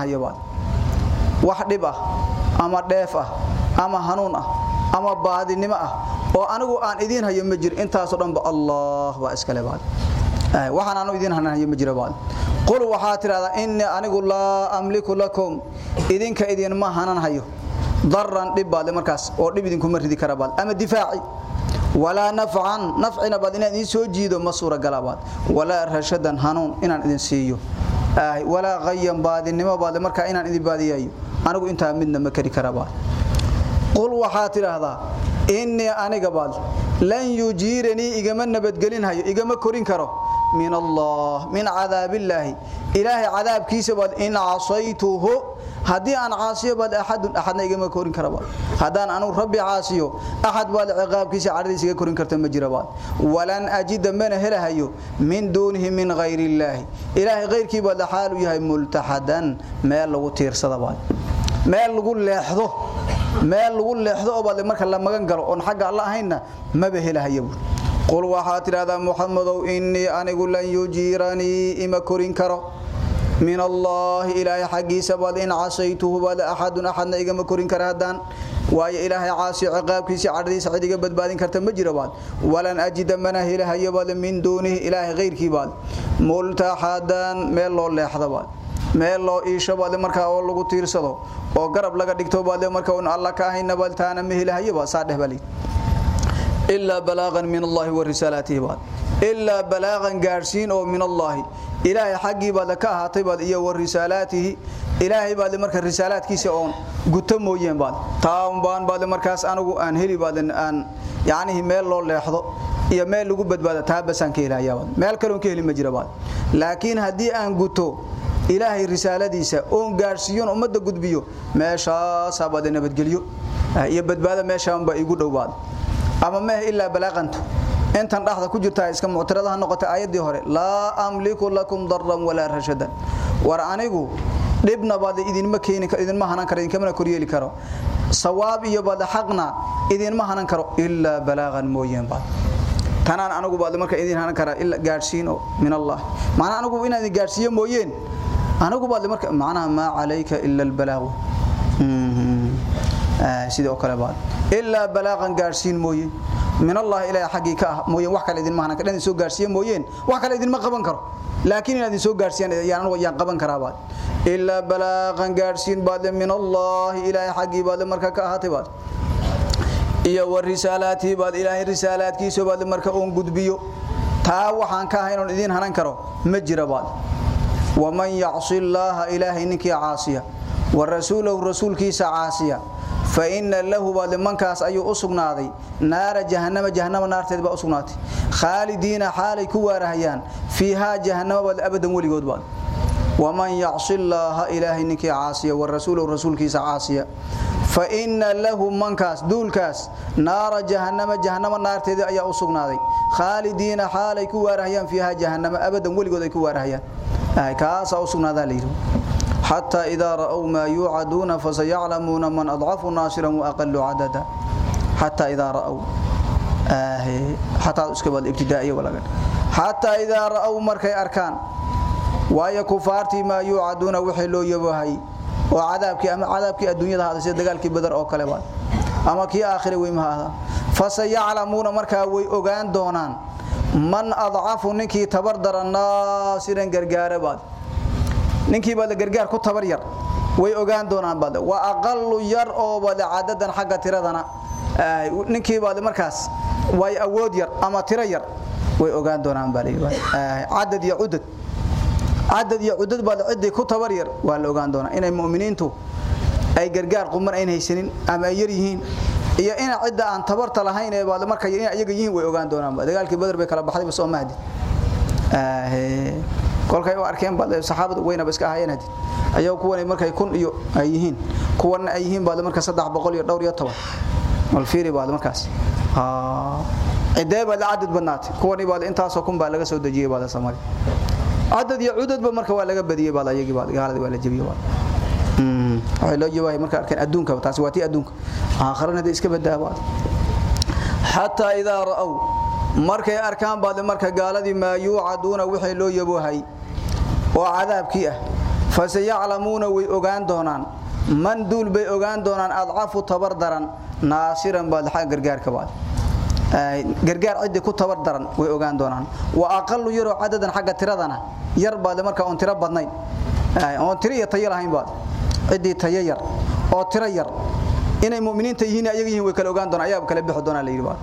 هي بعد وحدبة أما دافة أما هنونة أما بعد نماء وأنا أن إذن هي مجر إنت صدام الله وأسكال بعد waxaan aanu idin hanayo ma jiro baad qul waxa tirada inni anigu la amliku lakum idinka idin ma hanan hayo darran dibbaad markaas oo dib idinku ma ridi kara baad ama difaaci naf'an naf'ina baad inaan idin soo jiido ma galabaad wala rashadan hanuun inaan idin siiyo wala qayyan baadinimo baad marka inaan idin baadiyayo anigu inta midna ma kari kara baad qul waxa tirada inni aniga baad lan yujirani igama nabadgelin hayo igama korin karo من الله. من عذاب الله. إله عذاب كيس بد إن عصيته. هدي أن عاصيه بد أحد. أحد نيجي كورين كربا هدان أنا ربي عاصيه. أحد بد عقاب كيس عرضي سيجي كورين كرتم مجربات ولن أجد من هلا هيو. من دونه من غير الله. إله غير كي بد حاله يهي تير صدبات ما لو لحظه ما لو لحظه بد مركا لما جنجر أن حق الله هينا ما بهلا هيو قل وحات هذا محمد إني أنا أقول لن يجيرني إما كورين كرو من الله إلهي حقي سبال إن عصيته بل أحد أحد إما كورين كرهدان واي إلهي عاصي عقاب كيسي عردي سعيدي بدبادين كرتم مجربات ولن أجد منه إلهي بل من دونه إلهي غير كبال ملتحدا ميل الله لحظة بال meel loo iisho baad markaa oo lagu tiirsado oo garab laga dhigto baad markaa oo Allah ka ahayna baad taana meelahayo ba saadhex bali illa balaagan min Allah wa risalatihi baad illa balaagan gaarsiin oo min Allah ilaahay xaqii baad ka ahaatay baad iyo wa risalatihi ilaahay baad markaa risalaadkiisa oo guto mooyeen baad taan baan baad markaas anigu aan heli baad aan yaani meel loo leexdo iyo meel lagu badbaado taabasan ka ilaahay baad meel kale oo ka heli ma jira baad laakiin hadii aan guto ilaahay risaaladiisa oo gaarsiiyo umada gudbiyo meeshaas baad nabadgeliyo iyo badbaado meeshaan ba igu dhowbaad ama ma illa balaqantu intan dhaxda ku jirta iska mu'taradaha noqotay aayadii hore la amliku lakum darran wala rashadan war anigu dhibna baad idin ma keenin idin ma hanan karo idin kama koryeeli karo sawaab iyo baad xaqna idin ma hanan karo illa balaagan mooyeen baad tanaan anigu baad marka idin hanan kara illa gaarsiin oo min Allah maana anigu inaan gaarsiiyo mooyeen anigu baad marka macnaha ma alayka illa albalaag sidoo kale baad illa balaagan gaarsiin mooyeen min Allah ila xaqiiqa mooyeen wax kale idin ma hanan kara soo gaarsiiyo mooyeen wax kale idin ma qaban karo laakiin inaad soo gaarsiiyaan yaan anigu yaan qaban karaa baad illa balaagan gaarsiin baad min Allah ila xaqii baad marka ka ahaatay baad iyo war risaalaati baad ilaahay risaalaadkiisa baad marka oo gudbiyo taa waxaan ka ahayn oo idin hanan karo ma jira baad ومن يعص الله اله انك عاصيه والرسول والرسول كيس عاصيه فان الله بعد من كاس اي اسغناداي نار جهنم جهنم نارته با اسغناتي خالدين حالك ورهيان فيها جهنم ابدا وليود بعد waman ya'si Allah ilaahay ninkii caasiya wa rasuulahu rasuulkiisa caasiya فإن له منكاس دولكاس نار جهنم جهنم نار تيدي أيا أسقنادي خالدين حالي كوارهيان فيها جهنم. أبدا ولقود كوارهيان آه كاس أسقنادا ليرو حتى إذا رأوا ما يوعدون فسيعلمون من أضعف ناصرا وأقل عددا. حتى إذا رأوا. آه حتى الابتدائية ولا حتى إذا رأوا مركي أركان. ويا كفارتي ما يوعدون وحلو يبوهي oo cadaabkii ama cadaabkii adduunyada hada sida dagaalkii badar oo kale baa ama kii aakhire way mahada fasayalamuuna marka way ogaan doonaan man adhafu ninkii tabar darana sidan gargaare baad ninkii baad gargaar ku tabar yar way ogaan doonaan baad wa aqallu yar oo baad cadadan xagga tiradana ninkii baad markaas way awood yar ama tira yar way ogaan doonaan baad cadad iyo udad cadad iyo cudud baad cidii ku tabar yar waa la ogaan doonaa inay muuminiintu ay gargaar qumar ay haysanin ama ay yar yihiin iyo in cidda aan tabarta lahayn ee baad marka in ayaga yihiin way ogaan doonaan dagaalkii badar bay kala baxday soo mahdi ah kolkay u arkeen baad saxaabadu weyna bas ka ahayeen hadii ayagu kuwan markay kun iyo ay yihiin kuwan ay yihiin baad marka 300 iyo dhowr iyo 10 wal fiiri baad markaas ha cidee baad cadad badnaatay kuwan baad intaas oo kun baa laga soo dajiyay baad Soomaali cadad iyo cududba marka waa laga badiyay baad ayagii baad gaalada waa la jabiyay baad mm waxay loo jawaabay marka arkeen adduunka taasi waa tii adduunka aakhirana day iska badaabaad hatta idha ra'aw markay arkaan baad marka gaaladii ma yuucaduuna wixii loo yaboohay oo cadaabkii ah fasayalamuuna way ogaan doonaan man duul bay ogaan doonaan adcafu tabar daran naasiran baad xaq gargaarka baad gargaar cidi ku tabar daran way ogaan doonaan wa aqallu yaro cadadan xagga tiradana yar baad marka on tira badnayn on tiriya tayo lahayn baad cidi tayo yar oo tira yar inay muuminiinta yihiin ayaga yihiin way kala ogaan doonaan ayaa kala bixi doonaan leeyahay baad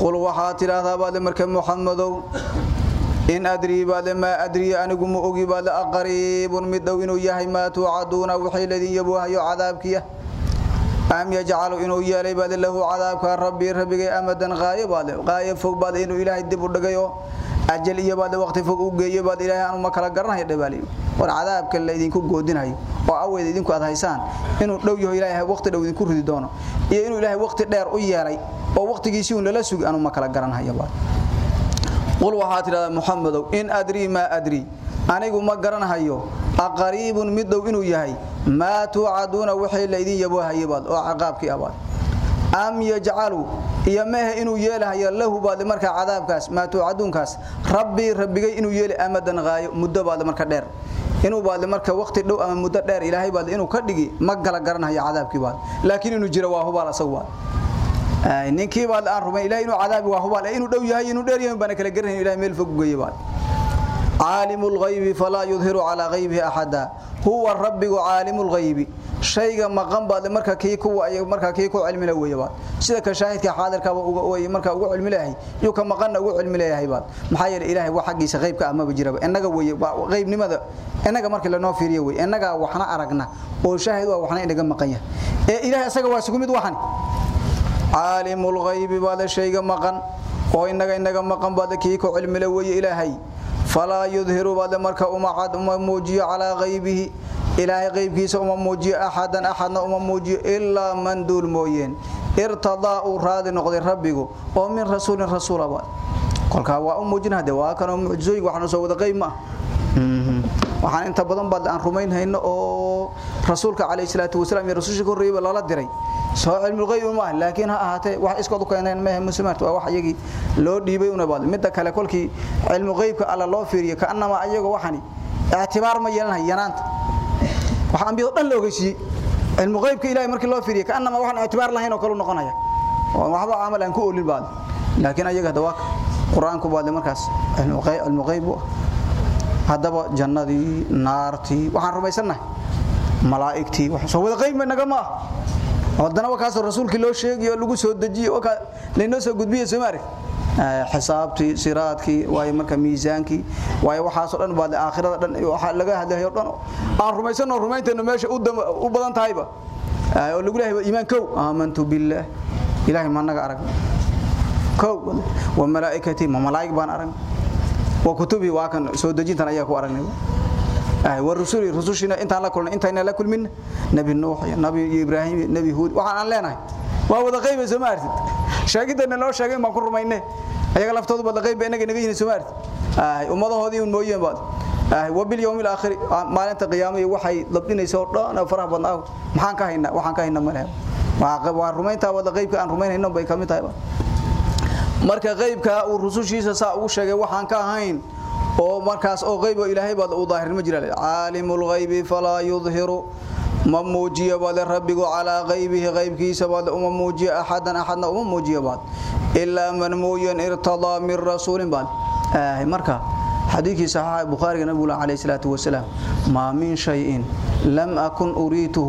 qul waxa tiraahdaa baad marka muhammadow in adri baad ma adri anigu ma ogi baad aqribun mid dhow inuu yahay ma tu'aduna wixii ladin yabuhayo cadaabkiya am yajcalu inuu yeelay baad lahu cadaabka rabbi rabbiga amadan qaayib baad qaayib fog baad inuu ilaahay dib u dhigayo ajal iyo baad waqti fog u geeyo baad ilaahay aanu ma kala garanayo dhabaaliyo war cadaabka la idinku goodinayo oo aweed idinku aad haysaan inuu dhow yahay ilaahay waqti dhow idinku ridi doono iyo inuu ilaahay waqti dheer u yeelay oo waqtigiisii uu lala sugi aanu ma kala garanayo baad qul waxa tirada muhammadow in adri ma adri anigu ma garanayo aqaribun mid dhow inuu yahay ma tu'aduna wixii la idin yabohayo baad oo aqaabkii abaad am yaj'alu mehe inuu yeelahayo lahu baad marka cadaabkaas ma tu'adunkaas rabbi rabbigay inuu yeeli amadan qaayo muddo baad marka dheer inuu baad marka waqti dhow ama muddo dheer ilaahay baad inuu ka dhigi ma gala garanayo cadaabkii baad laakiin inuu jiro waa hubaal asagu ay ninkii baad aan ilaahay inuu cadaabi waa hubaal inuu dhow yahay inuu dheer yahay bana kala garanay ilaahay meel fog geeyay baad caalimul ghaybi fala yudhiru ala ghaybihi ahada huwa rabbigu caalimul ghaybi shayga maqan baad marka kii kuwa ay marka kii ku cilmi la weeyaba sida ka shaahidka xaadirka uga way marka ugu cilmi leeyahay iyo ka maqan ugu cilmi leeyahay baad maxaa yeelay ilaahay wax xaqiisa qaybka ama bijiraba inaga weeye qaybnimada inaga marka la noo fiiriyo way inaga waxna aragna oo shaahid waa waxna inaga maqan yahay ee ilaahay asaga waa isugu mid waxan caalimul ghaybi baad shayga maqan oo inaga inaga maqan baad kii ku cilmi weeye ilaahay yudhiru baad marka uma cad uma muujiyo ala ghaybihi ilaahay qaybkiisa uma muujiyo axadan axadna uma muujiyo ilaa man duul mooyeen irtadaa uu raadi noqday rabbigu oo min rasuulin rasuulaba kolkaa waa u muujinade waa kanoo mucjizooyin waxaanu soo wada qayb ma waxaan inta badan baad aan rumaynhayno oo rasuulka calayhi salaatu wasalaam iyo rasuulka horreeyay lala diray soo cilmi qayb ma ah laakiin ha ahaatee wax iskood u keeneen ma muslimaat waa wax iyagi loo dhiibay una baad midda kale kolkii cilmi qaybka alla loo fiiriyo ka annama ayaga waxani اعتبار ما yeelanahay yanaanta waxa ambiyada dhan la ogeysiiyay cilmu qaybka ilaahay markii loo fiiriyo ka annama waxaan اعتبار lahayn oo kale noqonaya waxba amal aan ku oolin baad laakiin ayaga dawaaq quraanku baad markaas cilmu qayb cilmu qayb hadaba jannadii naartii waxaan rumaysanahay malaa'iktii wax soo wada qayb naga ma wadana wakaas rasuulkii loo sheegiyo lagu soo dajiyo waka leeno soo gudbiyo Soomaali xisaabtii siraadkii way marka miisaankii way waxaas oo dhan baad aakhirada dhan waxa laga hadlayo dhan aan rumaysano rumaynteena meesha u badan tahayba oo lagu leeyahay iimaan kow aamantu billah ilaahi ma naga arag kow wa malaa'ikati ma malaa'ik baan arag وكتبي واكن سو دجينتان ايا كو ارنغو آه ورسولي رسوشينا انتا لا كلنا انتا لا كلمن نبي نوح نبي إبراهيم نبي هود وحان لهناي وا ودا قيب سمارتد شاغيدنا لو شاغي ما كرمينه ايغا لفتودو بدا قيب انغا نغي سمارت آه امادهودي ان مويين باد آه وبيل يوم الآخر مالنت قيامه وهي لبدينيسو دهنا فرح بدنا ما كان هينا ما كان هينا ما قبا رمينتا ودا قيب كان رمينه انو باي كاميتاي marka qaybka uu rusushiisa saa ugu sheegay waxaan ka ahayn oo markaas oo qayb ilaahay baad u daahir ma jiraan aalimul ghaibi fala yudhiru ma muujiya baad rabbigu ala ghaibihi ghaibkiisa baad uma muujiya ahadan ahadna uma muujiya baad illa man muuyan irtada min rasulin baad ah marka حديث صحيح البخاري نبي الله عليه الصلاه والسلام ما من شيء لم اكن اريته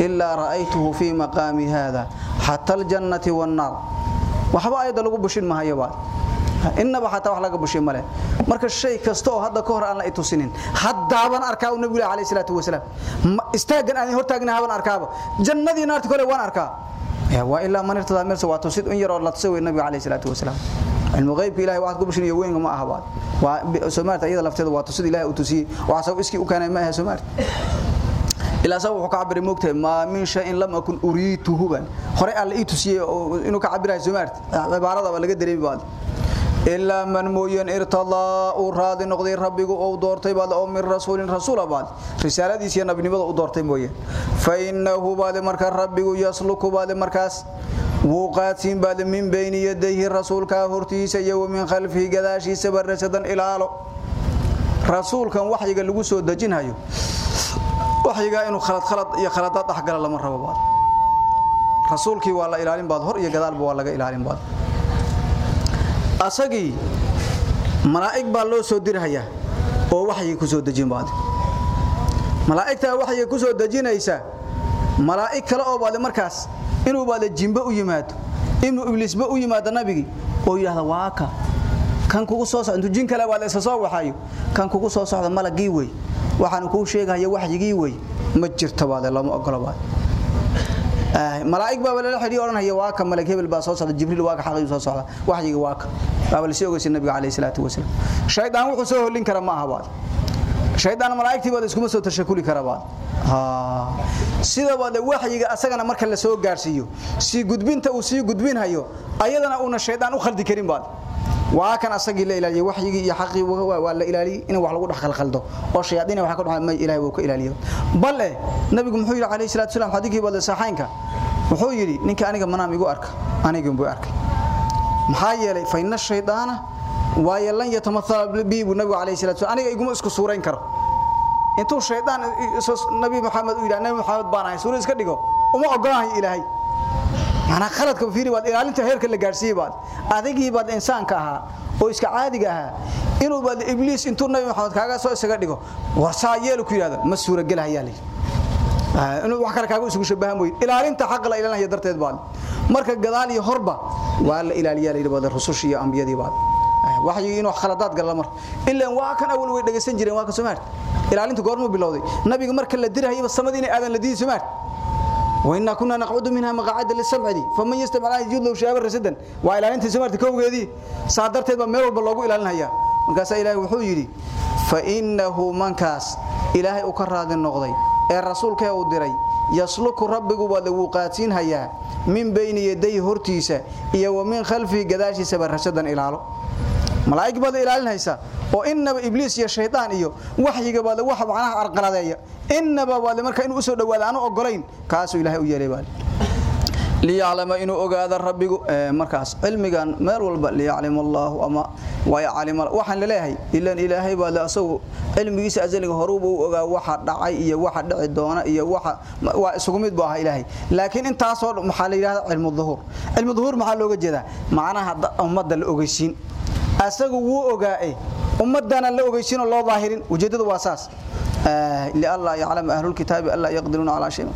الا رايته في مقام هذا حتى الجنه والنار waxba ayada lagu bushin mahayo baad inaba xataa wax laga bushin male marka shay kasto oo hadda ka hor aan la itusinin haddaaban arkaa uu nabiga kaleey salaatu wasalaam istaagan aan hortaagna haban arkaaba jannadii naarta kale waan arkaa ya wa illa man irtada mirsa wa tusid un yaro la tusay nabiga kaleey salaatu wasalaam ilmu ghaybka ilaahay waxa ku bushin iyo weyn ma aha baad waa Soomaarta iyada lafteeda waa tusid ilaahay u saw wuxuu ka cabiray moogtay ma min shay'in lam akun uriituhu ban hore alla ii tusiyay inuu ka cabiray Soomaarta cibaarada laga dareemi baad إلا من موين إرتضى وراد نقضي ربك أو دورتي بعد أو من رسول رسول بعد. رسالة دي سينا بني بعد أو دورتي موين. فإنه بعد مركز ربك يسلك بعد مركز. وقاتين بعد من بين يديه الرسول كهرتي سي ومن خلفه قداشي سبر رسدا إلى رسول كان وحي قال لغو سو دجين هايو. waxyigaa inuu khaladkhalad iyo khaladaad dhexgala lama rabo baad. Rasuulkii waa la ilaalin baad hor iyo gadaalba waa laga ilaalin baad. Asagii malaa'ig baa loo soo dirhayaa oo waxyigii ku soo dejin baad. Malaa'igtaa waxyigii ku soo dejinaysa malaa'ig kale oo baad markaas inuu baad jinbo u yimaado inuu ibliisba u yimaado nabigii oo yidhaahda waaka kan kugu soo socda intuu jin kale baad isla soo waxaayo kan kugu soo socda malagii weeye waxaan ku sheegayaa waxyigii way ma jirto baad lama ogolo baad malaa'ig baa wala xiriir oranaya waa ka malag hebel baa soo socda jibriil waa ka xaqay soo socda waxyiga waa ka baa la sii ogeysan nabiga kaleey salaatu wasalaam shaydaan wuxuu soo holin kara ma aha baad shaydaan malaa'igtii baad iskuma soo tashakuli kara baad ha sida baad waxyiga asagana marka la soo gaarsiiyo si gudbinta uu sii gudbinhayo ayadana una shaydaan u khaldi karin baad waa kan asagii la ilaaliyo waxyigii iyo xaqii waa la ilaaliyo in wax lagu dhaxal khaldo oo shayaadiina waxa ka dhaxay ma ilaahay uu ka ilaaliyo bal eh nabigu muxuu yiri kaleey salaatu salaam xadiikii bal saxaynka wuxuu yiri ninka aniga manaam igu arka aniga buu arkay maxaa yeelay fa inna shaydaana waa yeelan yatamathala bi nabigu kaleey salaatu aniga iguma isku suurayn karo intuu shaydaan nabi maxamed uu yiraahdo nabi maxamed baan ahay suura iska dhigo uma ogolaahay ilaahay macnaa khaladka fiiri baad ilaalinta heerka la gaarsiiyey baad adigii baad insaanka ahaa oo iska caadiga ahaa inuu baad ibliis intuu nabi maxamed kaaga soo isaga dhigo warsaa yeelu ku yiraahdo ma suuragal hayaa leeyahay inuu wax kale kaaga isugu shabahan mooyin ilaalinta xaq la ilaalinaya darteed baad marka gadaal iyo horba waa la ilaaliyaa la yiraahdo rusush iyo ambiyadii baad waxyi inuu khaladaad gal mar ilaa waa kan awal way dhageysan jireen waa ka Soomaali ilaalinta goorma bilowday nabiga marka la dirayay samadii inay aadan la diiday Soomaali وإنا كنا نقعد منها مقاعد للسمع دي فمن يستمع على يجود له شابر رسدا وإلى أنت سمعت كوغيدي صادرت با ميل walba loogu ilaalinaya markaas ilaahay wuxuu yiri fa innahu mankas ilaahay u ka raadin noqday ee rasuulka uu diray yasluku rabbigu wada uu qaatin haya min bayni yaday hortiisa iyo wa min khalfi gadaashiisa barasadan ilaalo malaa'ig bada ilaalinaysa. Oo inaba ibliis iyo shaydaan iyo waxyiga bada wax macnaha arqaladeeya. Inaba wada marka inuu soo dhawaado aanu ogolayn kaas ilaahay u yeelay baa liya'lama inuu ogaado rabbigu markaas cilmigan meel walba liya'lama allah ama waa ya'lama waxaan leeyahay ilaan ilaahay baa la asagu cilmigiisa azaliga horuba uu ogaa waxa dhacay iyo waxa dhici doona iyo waxa waa isugu mid baa ilaahay. Laakiin intaas oo maxaa la yiraahdaa cilmu dhuhur cilmu dhuhur maxaa looga jeedaa? Macnaha ummadda la ogeysiin asagu wuu ogaay ummadana la ogeysiin loo baahirin. Ujeedadu waa saas. Eh, la alla ya'lam ahlul kitabi alla yaqdiruna ala shay.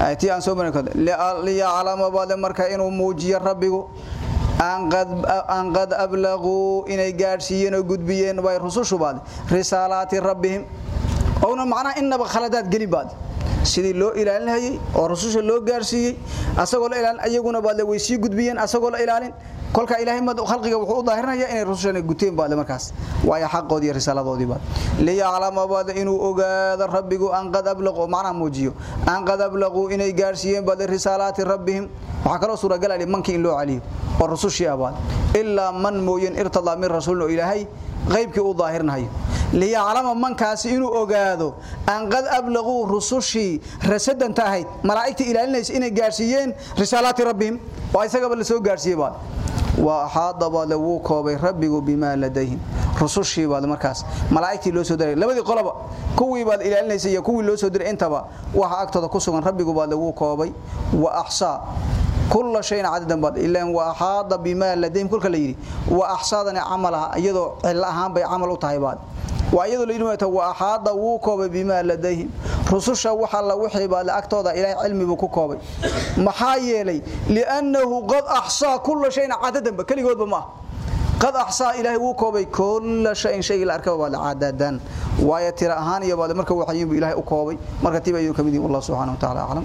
Ayati aan soo markada la alla ya'lam baad marka inuu muujiyo rabbigu. Aan qad aan qad ablagu inay gaarsiiyeen oo gudbiyeen way rusushu baad. Risaalaati rabbihim. Awna macna inaba khaladaad gali baad. Sidii loo ilaalin hayay oo rususha loo gaarsiiyay asagoo la ilaalin ayaguna baad la weysii gudbiyeen asagoo la ilaalin. Kolka ilaahay mad khalqiga wuxuu u daahirinayaa inay rasuushana guteen baad markaas waaya xaqoodii risaladoodii baad liya'lama baad inuu ogaado rabbigu an qad ablaqo macna muujiyo an qad ablaqu inay gaarsiiyeen baad risalaati rabbihim waxa kala suuragal ah manki in loo caliyo oo rasuushii abaad illa man mooyin irtada min rasuulna ilaahay qaybkii u daahirinayo liya'lama mankaasi inuu ogaado an qad ablaqu rusushi rasadan tahayd malaa'ikta ilaalinaysa inay gaarsiiyeen risalaati rabbihim waa isaga la soo gaarsiiyay baad وحاض بالو كوبي ربيغو بما لديهم رسوشي بعد markaas malaa'iktii loo soo diray labadii qolaba kuwii baad ilaalinaysa iyo kuwii loo soo diray intaba waxa agtooda ku sugan rabbigu baad lagu koobay wa ahsa كل شيء عددا بعد الا واحاط بما لديهم كل كلا يري واحصادنا عملها cil ahaan bay amal u tahay baad waayadu leeyahay waa ahada wuu koobay bima ladayhim rususha waxa la wixii baa agtooda ilaahay cilmigu ku koobay maxaa yeelay li'annahu qad ahsa kull shay cadadan kaligoodba ma qad ahsa ilaahay wuu koobay kull shay shay la arkaba baa cadadan waaya tira ahaan iyo baa marka waxayuu ilaahay u koobay marka tiba ayuu kamid wallahu subhanahu wa ta'ala a'lam